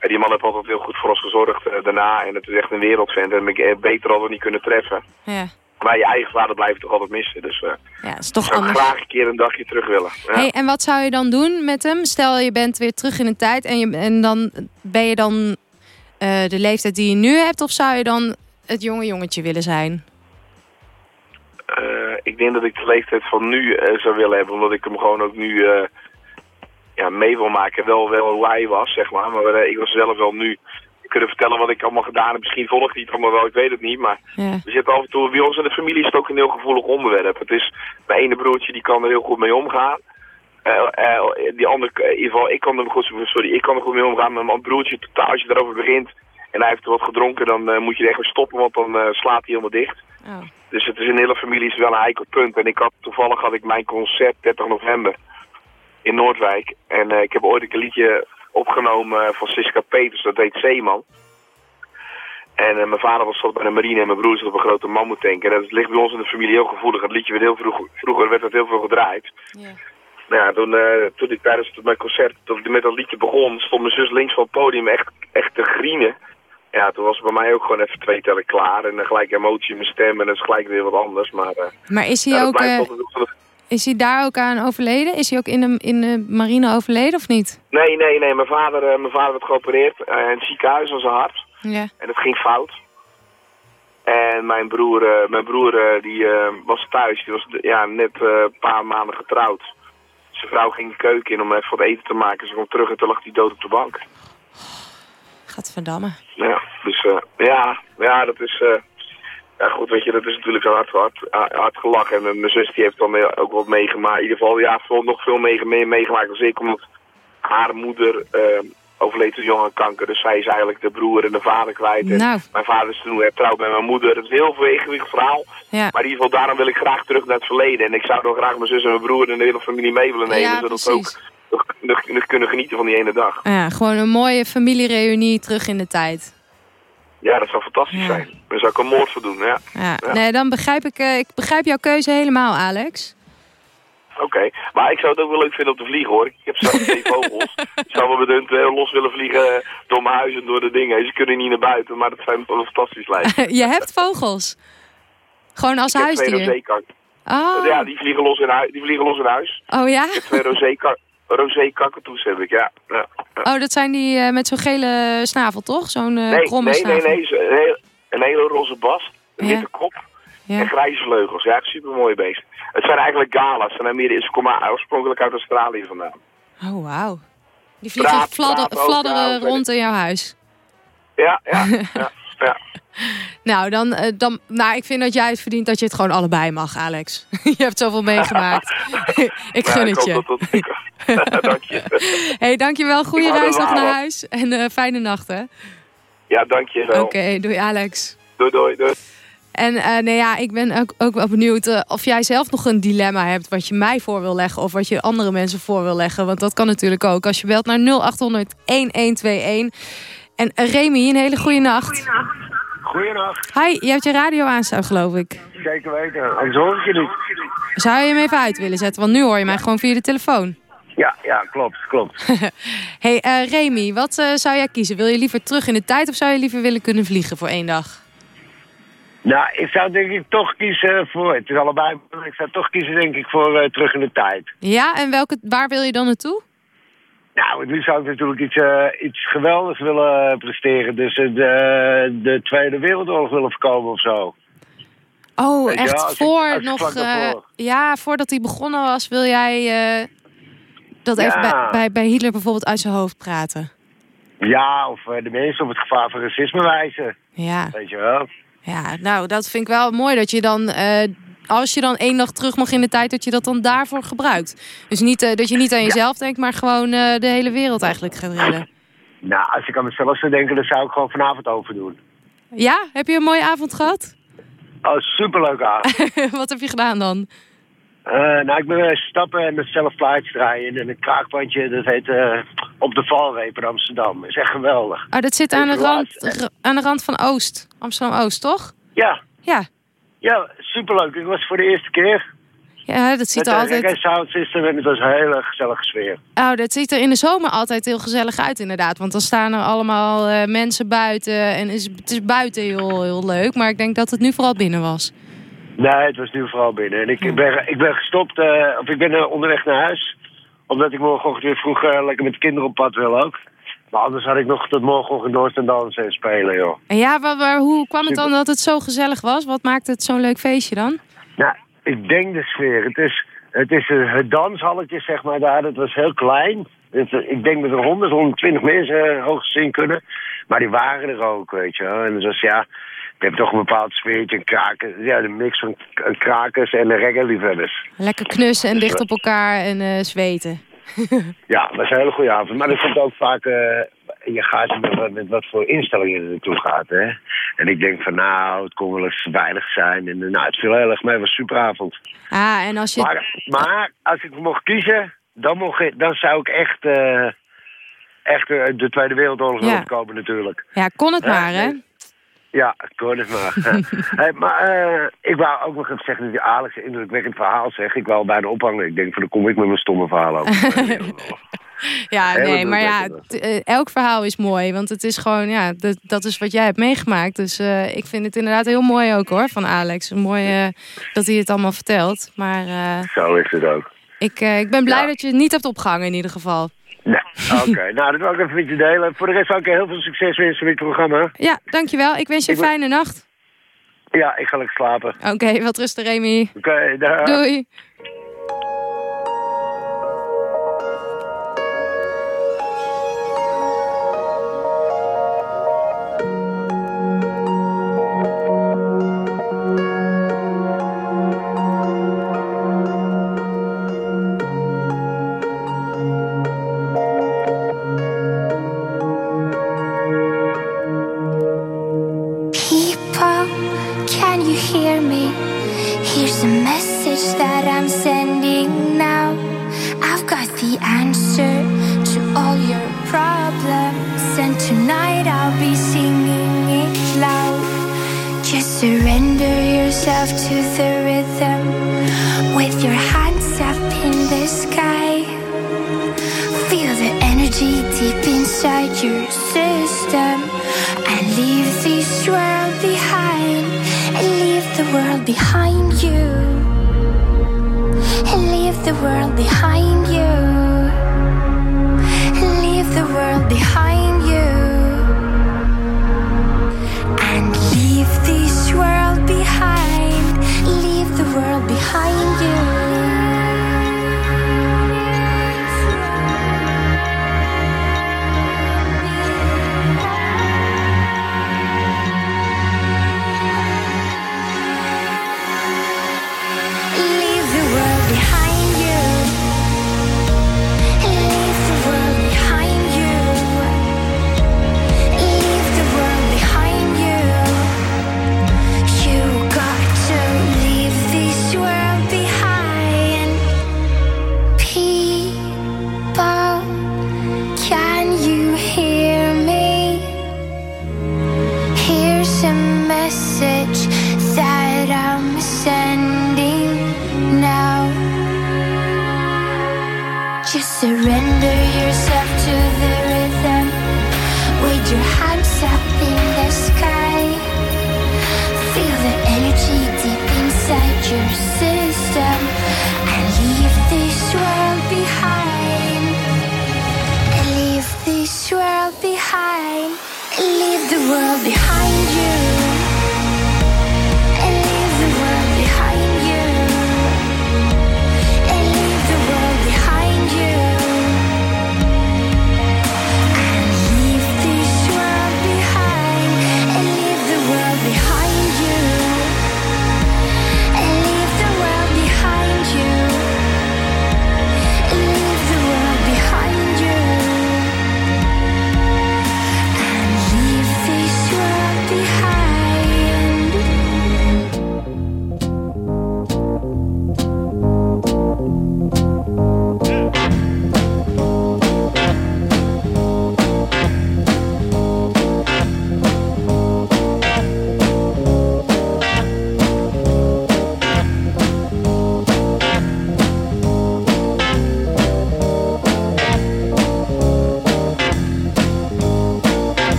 Speaker 9: die man heeft altijd heel goed voor ons gezorgd daarna. En het is echt een wereldvent. En ik heb beter hadden niet kunnen treffen.
Speaker 3: Ja,
Speaker 9: Maar je eigen vader blijf je toch altijd missen. Dus eh
Speaker 3: ja is toch
Speaker 9: zou ik graag een keer een dagje terug willen. Ja.
Speaker 3: Hey, en wat zou je dan doen met hem? Stel je bent weer terug in de tijd en, je, en dan ben je dan eh, de leeftijd die je nu hebt... of zou je dan het jonge jongetje willen zijn?
Speaker 9: Eh, ik denk dat ik de leeftijd van nu zou willen hebben. Omdat ik hem gewoon ook nu ja, mee wil maken. Wel, wel hoe hij was, zeg maar. Maar ik was zelf wel nu kunnen vertellen wat ik allemaal gedaan heb. Misschien volgt hij het allemaal wel, ik weet het niet. Maar
Speaker 3: Ja.
Speaker 9: we zitten af en toe, bij ons in de familie is het ook een heel gevoelig onderwerp. Het is, mijn ene broertje die kan er heel goed mee omgaan. Eh, eh, die andere, in ieder geval, ik kan er goed, sorry, ik kan er goed mee omgaan. Maar mijn broertje, totaal, als je erover begint en hij heeft wat gedronken, dan eh, moet je er echt mee stoppen, want dan eh, slaat hij helemaal dicht.
Speaker 3: Oh.
Speaker 9: Dus het is in de hele familie is wel een heikel punt. En ik had, toevallig had ik mijn concert 30 november in Noordwijk. En eh, ik heb ooit een liedje opgenomen van Siska Peters, dat heet Zeeman. En eh, mijn vader was zat bij de marine en mijn broer zat op een grote mammoetank. En dat ligt bij ons in de familie heel gevoelig. Het liedje werd heel vroeg, vroeger werd het heel veel gedraaid. Nou ja, toen, eh, toen ik tijdens mijn concert dat ik met dat liedje begon, stond mijn zus links van het podium echt, echt te grienen. Ja, toen was het bij mij ook gewoon even twee tellen klaar. En dan gelijk emotie in mijn stem en dan is gelijk weer wat anders. Maar, eh,
Speaker 3: Maar is hij
Speaker 9: ja, dat
Speaker 3: ook... Is hij daar ook aan overleden? Is hij ook in de, in de marine overleden of niet?
Speaker 9: Nee, nee, nee. Mijn vader, eh, mijn vader werd geopereerd eh, in het ziekenhuis aan zijn hart.
Speaker 3: Ja.
Speaker 9: En het ging fout. En mijn broer, eh, mijn broer die was thuis. Die was ja, net een paar maanden getrouwd. Zijn vrouw ging de keuken in om even wat eten te maken. Ze kwam terug en toen lag hij dood op de bank.
Speaker 3: Gadverdamme.
Speaker 9: Ja, dus ja, ja, dat is... ja, goed, weet je, dat is natuurlijk hard, hard, hard gelachen. En eh, mijn zus die heeft dan eh, ook wat meegemaakt. In ieder geval, ja, veel, nog veel meege- mee- meegemaakt dan ik. Omdat haar moeder eh, overleed dus jong aan kanker. Dus zij is eigenlijk de broer en de vader kwijt. En
Speaker 3: Nou.
Speaker 9: Mijn vader is toen getrouwd met mijn moeder. Het is een heel ingewikkeld verhaal.
Speaker 3: Ja.
Speaker 9: Maar in ieder geval, daarom wil ik graag terug naar het verleden. En ik zou dan graag mijn zus en mijn broer en de hele familie mee willen nemen.
Speaker 3: Ja,
Speaker 9: zodat we ook nog, nog kunnen genieten van die ene dag.
Speaker 3: Ja, gewoon een mooie familiereunie terug in de tijd.
Speaker 9: Ja, dat zou fantastisch zijn. Daar zou ik een moord voor doen, ja.
Speaker 3: Ja.
Speaker 9: Ja.
Speaker 3: Nee, dan begrijp ik, eh, ik begrijp jouw keuze helemaal, Alex.
Speaker 9: Oké, maar ik zou het ook wel leuk vinden om te vliegen hoor. Ik heb zelf twee vogels. Ik zou wel met hun twee los willen vliegen door mijn huis en door de dingen. Ze kunnen niet naar buiten, maar dat zijn wel fantastisch lijken.
Speaker 3: je hebt vogels. Gewoon als
Speaker 9: Ik heb twee
Speaker 3: huisdier. Oh.
Speaker 9: Ja, die vliegen los in huis. Die vliegen los in huis.
Speaker 3: oh ja?
Speaker 9: Ik heb twee rozeekak- rozeekakatoes heb ik, ja. ja.
Speaker 3: Oh, dat zijn die eh, met zo'n gele snavel, toch? Zo'n eh
Speaker 9: Nee,
Speaker 3: kromme
Speaker 9: nee, nee,
Speaker 3: snavel.
Speaker 9: nee. Een, heel- een hele roze bas, een
Speaker 3: Ja.
Speaker 9: witte kop
Speaker 3: Ja.
Speaker 9: en grijze vleugels. Ja, super mooi beest. Het zijn eigenlijk gala's. En Amerika, ze komen oorspronkelijk uit Australië vandaan.
Speaker 3: Oh, wauw. Die vliegen fladder- fladderen rond in jouw huis.
Speaker 9: Ja, ja, ja. Ja.
Speaker 3: Nou, dan, eh, dan, nou, ik vind dat jij het verdient dat je het gewoon allebei mag, Alex. je hebt zoveel meegemaakt. ik gun
Speaker 9: Ja,
Speaker 3: het je.
Speaker 9: dat dat- Dank je.
Speaker 3: hey, dankjewel. Goede reis nog naar huis. En eh, fijne nacht, hè.
Speaker 9: Ja, dank je wel.
Speaker 3: Oké, doei Alex.
Speaker 9: Doei, doei, doei.
Speaker 3: En eh, nee, ja, ik ben ook, ook wel benieuwd of jij zelf nog een dilemma hebt... wat je mij voor wil leggen of wat je andere mensen voor wil leggen. Want dat kan natuurlijk ook. Als je belt naar 0800-1121. En eh, Remy, een hele goede nacht.
Speaker 10: Goeienacht.
Speaker 3: Hi, je hebt je radio aanstaan, geloof ik.
Speaker 10: Zeker weten. Anders hoor ik je niet.
Speaker 3: Zou je hem even uit willen zetten? Want nu hoor je mij gewoon via de telefoon.
Speaker 10: Ja, ja, klopt, klopt.
Speaker 3: hey, eh, Remy, wat eh, zou jij kiezen? Wil je liever terug in de tijd of zou je liever willen kunnen vliegen voor één dag?
Speaker 10: nou, ik zou denk ik toch kiezen voor... Het is allebei, maar ik zou toch kiezen denk ik voor terug in de tijd.
Speaker 3: Ja, en welke, waar wil je dan naartoe?
Speaker 10: Nou, nu zou ik natuurlijk iets, eh, iets geweldigs willen presteren. Dus eh, de, de Tweede Wereldoorlog willen voorkomen of zo.
Speaker 3: Oh, echt
Speaker 10: ik-
Speaker 3: voor
Speaker 10: ik
Speaker 3: nog... eh, ja, voordat hij begonnen was, wil jij dat even bij,
Speaker 10: Ja.
Speaker 3: bij, bij Hitler bijvoorbeeld uit zijn hoofd praten?
Speaker 10: Ja, of de mensen op het gevaar van racisme wijzen.
Speaker 3: Ja.
Speaker 10: Weet je wel.
Speaker 3: Ja, nou, dat vind ik wel mooi dat je dan... als je dan één dag terug mag in de tijd, dat je dat dan daarvoor gebruikt. Dus niet, eh, dat je niet aan jezelf denkt, maar gewoon eh, de hele wereld eigenlijk gaat redden.
Speaker 10: Nou, als ik aan mezelf zou denken, dan zou ik gewoon vanavond overdoen.
Speaker 3: Ja? Heb je een mooie avond gehad?
Speaker 10: Oh, superleuk avond.
Speaker 3: Wat heb je gedaan dan?
Speaker 10: Eh, nou, ik ben stappen en zelf plaatjes draaien. En een kraakbandje, dat heet Op de Valreep in Amsterdam. is echt geweldig.
Speaker 3: Oh, dat zit aan de, rand, aan de rand van Oost. Amsterdam-Oost, toch?
Speaker 10: Ja,
Speaker 3: Ja.
Speaker 10: Ja, superleuk. Ik was voor de eerste keer.
Speaker 3: Ja, dat ziet
Speaker 10: met
Speaker 3: er
Speaker 10: de reggae
Speaker 3: altijd...
Speaker 10: sound system en het was een hele gezellige sfeer.
Speaker 3: Oh, dat ziet er in de zomer altijd heel gezellig uit inderdaad. Want dan staan er allemaal eh, mensen buiten. En is, het is buiten heel, heel leuk. Maar ik denk dat het nu vooral binnen was.
Speaker 10: Nee, het was nu vooral binnen. En ik ben, ik ben gestopt, eh, of ik ben eh, onderweg naar huis. Omdat ik morgenochtend weer vroeg lekker met de kinderen op pad wil ook. Maar anders had ik nog tot morgenochtend door te dansen en spelen, joh.
Speaker 3: En ja, waar- hoe kwam het dan dat het zo gezellig was? Wat maakte het zo'n leuk feestje dan?
Speaker 10: Nou, ik denk de sfeer. Het is, het is een, het danshalletje, zeg maar, daar. Het was heel klein. Het, ik denk dat er 100, 120 mensen uh, hoogstens kunnen. Maar die waren er ook, weet je. En dus was, ja, je hebt toch een bepaald sfeertje. Een kraken, ja, een mix van krakers en reggae-liefhebbers.
Speaker 3: Lekker knussen en dicht op elkaar en eh, zweten.
Speaker 10: Ja, dat is een hele goede avond. Maar dat komt ook vaak... eh, je gaat met, wat- met wat voor instellingen er naartoe gaat, hè. En ik denk van, nou, het kon wel eens weinig zijn. En nou, het viel heel erg mee. Het was een superavond.
Speaker 3: Ah, en als je...
Speaker 10: Maar, maar als ik mocht kiezen, dan, mocht ik, dan zou ik echt, eh, echt eh, de Tweede Wereldoorlog
Speaker 3: Ja.
Speaker 10: komen natuurlijk.
Speaker 3: Ja, kon het maar, hè?
Speaker 10: Ja, ik hoor het maar. hey, maar eh, ik wou ook nog even zeggen dat die Alex een indrukwekkend verhaal zegt. Ik wou bijna ophangen. Ik denk van, dan kom ik met mijn stomme verhaal over.
Speaker 3: Ja,
Speaker 10: Heel
Speaker 3: nee, maar ja, eh, elk verhaal is mooi. Want het is gewoon, ja, dat, dat is wat jij hebt meegemaakt. Dus eh, ik vind het inderdaad heel mooi ook, hoor, van Alex. Mooi eh, dat hij het allemaal vertelt. Maar eh,
Speaker 10: Zo is het ook.
Speaker 3: ik, eh, ik ben blij
Speaker 10: Ja.
Speaker 3: dat je het niet hebt opgehangen in ieder geval.
Speaker 10: Oké. nou, dat wil ik even met je delen. Voor de rest je heel veel succes wensen met het programma.
Speaker 3: Ja, dankjewel. Ik wens je een
Speaker 10: Ik
Speaker 3: fijne nacht.
Speaker 10: Ja, ik ga lekker slapen.
Speaker 3: Oké, wat rustig, Remy.
Speaker 10: Oké.
Speaker 3: Doei.
Speaker 11: yourself to the rhythm with your hands up in the sky. Feel the energy deep inside your system and leave this world behind. And leave the world behind you. And leave the world behind you. world behind you.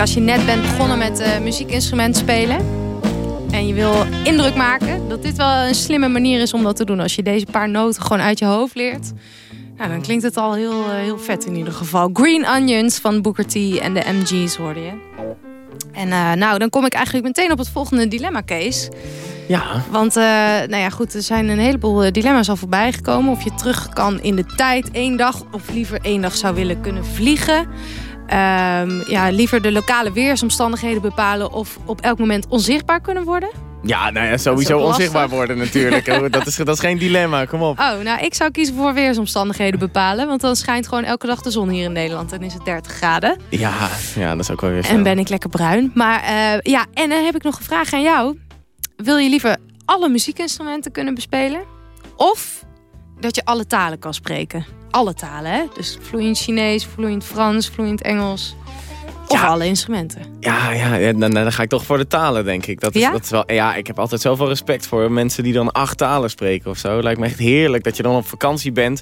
Speaker 3: Als je net bent begonnen met eh muziekinstrument spelen... en je wil indruk maken... dat dit wel een slimme manier is om dat te doen. Als je deze paar noten gewoon uit je hoofd leert... Nou, dan klinkt het al heel, eh, heel vet in ieder geval. Green Onions van Booker T en de MG's hoorde je. En eh, nou, dan kom ik eigenlijk meteen op het volgende dilemma, Kees.
Speaker 12: Ja.
Speaker 3: Want nou ja, goed, er zijn een heleboel dilemma's al voorbij gekomen. Of je terug kan in de tijd, één dag, of liever één dag zou willen kunnen vliegen. Ehm, ja, liever de lokale weersomstandigheden bepalen of op elk moment onzichtbaar kunnen worden.
Speaker 12: Ja, nou ja, sowieso onzichtbaar worden natuurlijk. dat, is, dat is geen dilemma, kom op.
Speaker 3: Oh, nou, ik zou kiezen voor weersomstandigheden bepalen. Want dan schijnt gewoon elke dag de zon hier in Nederland. En is het 30 graden.
Speaker 12: Ja, ja dat is ook wel weer zo.
Speaker 3: En ben ik lekker bruin. Maar eh, ja, en dan heb ik nog een vraag aan jou. Wil je liever alle muziekinstrumenten kunnen bespelen? Of dat je alle talen kan spreken? Alle talen, hè? Dus vloeiend Chinees, vloeiend Frans, vloeiend Engels. Of alle instrumenten.
Speaker 12: Ja, ja, ja, dan, dan ga ik toch voor de talen, denk ik. Dat is,
Speaker 3: Ja?
Speaker 12: dat is wel, ja, ik heb altijd zoveel respect voor mensen die dan acht talen spreken of zo. Lijkt me echt heerlijk dat je dan op vakantie bent.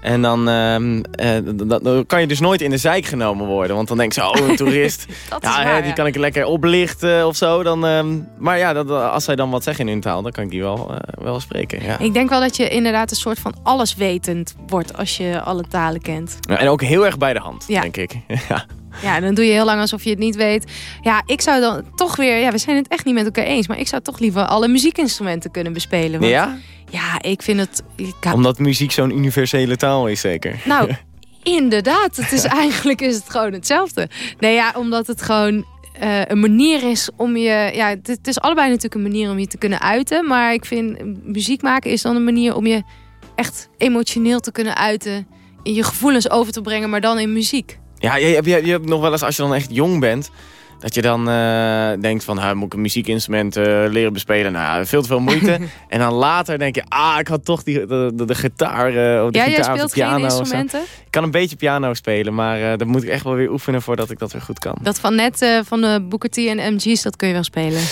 Speaker 12: En dan, ehm, eh, dan- dan, kan je dus nooit in de zijk genomen worden. Want dan denk je, oh, een toerist.
Speaker 3: Dat is
Speaker 12: ja,
Speaker 3: waar,
Speaker 12: hè, die
Speaker 3: ja.
Speaker 12: kan ik lekker oplichten of zo. Dan, ehm, maar ja, dat, als zij dan wat zeggen in hun taal, dan kan ik die wel, eh, wel spreken. Ja.
Speaker 3: Ik denk wel dat je inderdaad een soort van alleswetend wordt als je alle talen kent.
Speaker 12: Ja, En ook heel erg bij de hand,
Speaker 3: Ja.
Speaker 12: denk ik. ja.
Speaker 3: Ja, dan doe je heel lang alsof je het niet weet. Ja, ik zou dan toch weer... Ja, we zijn het echt niet met elkaar eens. Maar ik zou toch liever alle muziekinstrumenten kunnen bespelen. Want,
Speaker 12: ja?
Speaker 3: Ja, ik vind het... ik
Speaker 12: Omdat muziek zo'n universele taal is, zeker.
Speaker 3: Nou, inderdaad. Het is eigenlijk is het gewoon hetzelfde. Nee, ja, omdat het gewoon eh, een manier is om je... Ja, het, het is allebei natuurlijk een manier om je te kunnen uiten. Maar ik vind muziek maken is dan een manier om je echt emotioneel te kunnen uiten. In je gevoelens over te brengen, maar dan in muziek.
Speaker 12: Ja, je, je, je hebt nog wel eens, als je dan echt jong bent... dat je dan eh, denkt van, "Huh, moet ik een muziekinstrument eh, leren bespelen? Nou, veel te veel moeite. en dan later denk je, ah, ik had toch die, de, de, de gitaar eh, of de
Speaker 3: Ja,
Speaker 12: gitaar
Speaker 3: speelt
Speaker 12: piano.
Speaker 3: geen instrumenten?
Speaker 12: Ik kan een beetje piano spelen, maar dan moet ik echt wel weer oefenen... voordat ik dat weer goed kan.
Speaker 3: Dat van net van de Booker T en MG's, dat kun je wel spelen.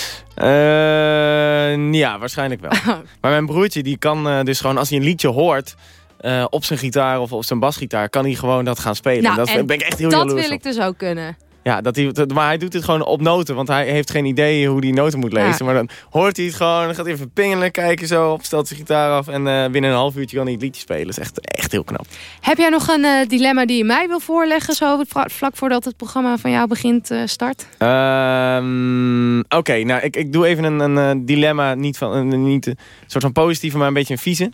Speaker 12: Ja, waarschijnlijk wel. maar mijn broertje, die kan dus gewoon als hij een liedje hoort... eh, op zijn gitaar of op zijn basgitaar... kan hij gewoon dat gaan spelen.
Speaker 3: Nou,
Speaker 12: dat
Speaker 3: en
Speaker 12: ben ik echt heel
Speaker 3: dat wil
Speaker 12: op.
Speaker 3: ik dus ook kunnen.
Speaker 12: Ja, dat hij, maar hij doet het gewoon op noten. Want hij heeft geen idee hoe hij noten moet lezen.
Speaker 3: Ja.
Speaker 12: Maar dan hoort hij het gewoon. Dan gaat hij even pingelen, kijken zo. Op, stelt zijn gitaar af. En eh, binnen een half uurtje kan hij het liedje spelen. Dat is echt, echt heel knap.
Speaker 3: Heb jij nog een eh, dilemma die je mij wil voorleggen... zo vla- vlak voordat het programma van jou begint start?
Speaker 12: Ehm, Oké, nou ik, ik doe even een, een dilemma. Niet, van, een, niet een soort van positieve, maar een beetje een vieze.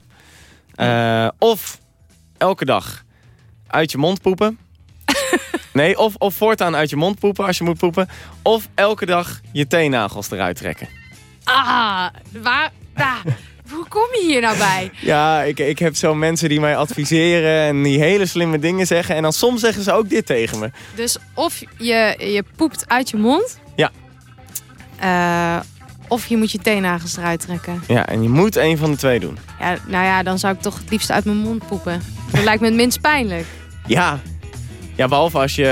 Speaker 12: Eh, of elke dag uit je mond poepen. nee, of, of voortaan uit je mond poepen als je moet poepen. Of elke dag je teennagels eruit trekken.
Speaker 3: Ah, waar... ah, hoe kom je hier nou bij?
Speaker 12: Ja, ik, ik heb zo mensen die mij adviseren en die hele slimme dingen zeggen. En dan soms zeggen ze ook dit tegen me.
Speaker 3: Dus of je, je poept uit je mond...
Speaker 12: Ja.
Speaker 3: eh, of je moet je teennagels eruit trekken.
Speaker 12: Ja, en je moet een van de twee doen.
Speaker 3: Ja, nou ja, dan zou ik toch het liefst uit mijn mond poepen. Dat lijkt me het minst pijnlijk.
Speaker 12: Ja. Ja, behalve als je,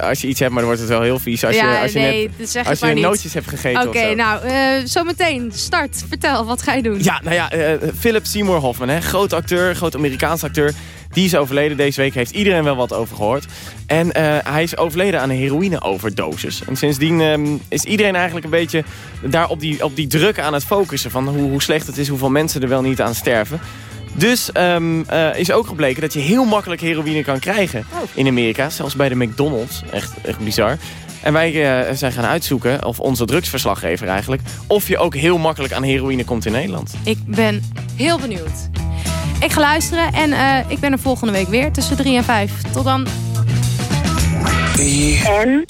Speaker 12: eh, als je iets hebt, maar dan wordt het wel heel vies. Als
Speaker 3: Ja,
Speaker 12: je, als je
Speaker 3: nee,
Speaker 12: net
Speaker 3: dat zeg ik
Speaker 12: als je
Speaker 3: maar niet.
Speaker 12: nootjes hebt gegeten
Speaker 3: Oké,
Speaker 12: of zo.
Speaker 3: nou, eh, zometeen. Start. Vertel, wat ga je doen?
Speaker 12: Ja, nou ja, eh, Philip Seymour Hoffman, hè, groot acteur, groot Amerikaans acteur. Die is overleden deze week, heeft iedereen wel wat over gehoord. En eh, hij is overleden aan een heroïne-overdosis. En sindsdien ehm, is iedereen eigenlijk een beetje daar op die, op die druk aan het focussen. Van hoe, hoe slecht het is, hoeveel mensen er wel niet aan sterven. Dus ehm, eh, is ook gebleken dat je heel makkelijk heroïne kan krijgen in Amerika. Zelfs bij de McDonald's. Echt, echt bizar. En wij eh, zijn gaan uitzoeken, of onze drugsverslaggever eigenlijk... of je ook heel makkelijk aan heroïne komt in Nederland.
Speaker 3: Ik ben heel benieuwd. Ik ga luisteren en eh, ik ben er volgende week weer tussen 3 en 5. Tot dan.
Speaker 13: En?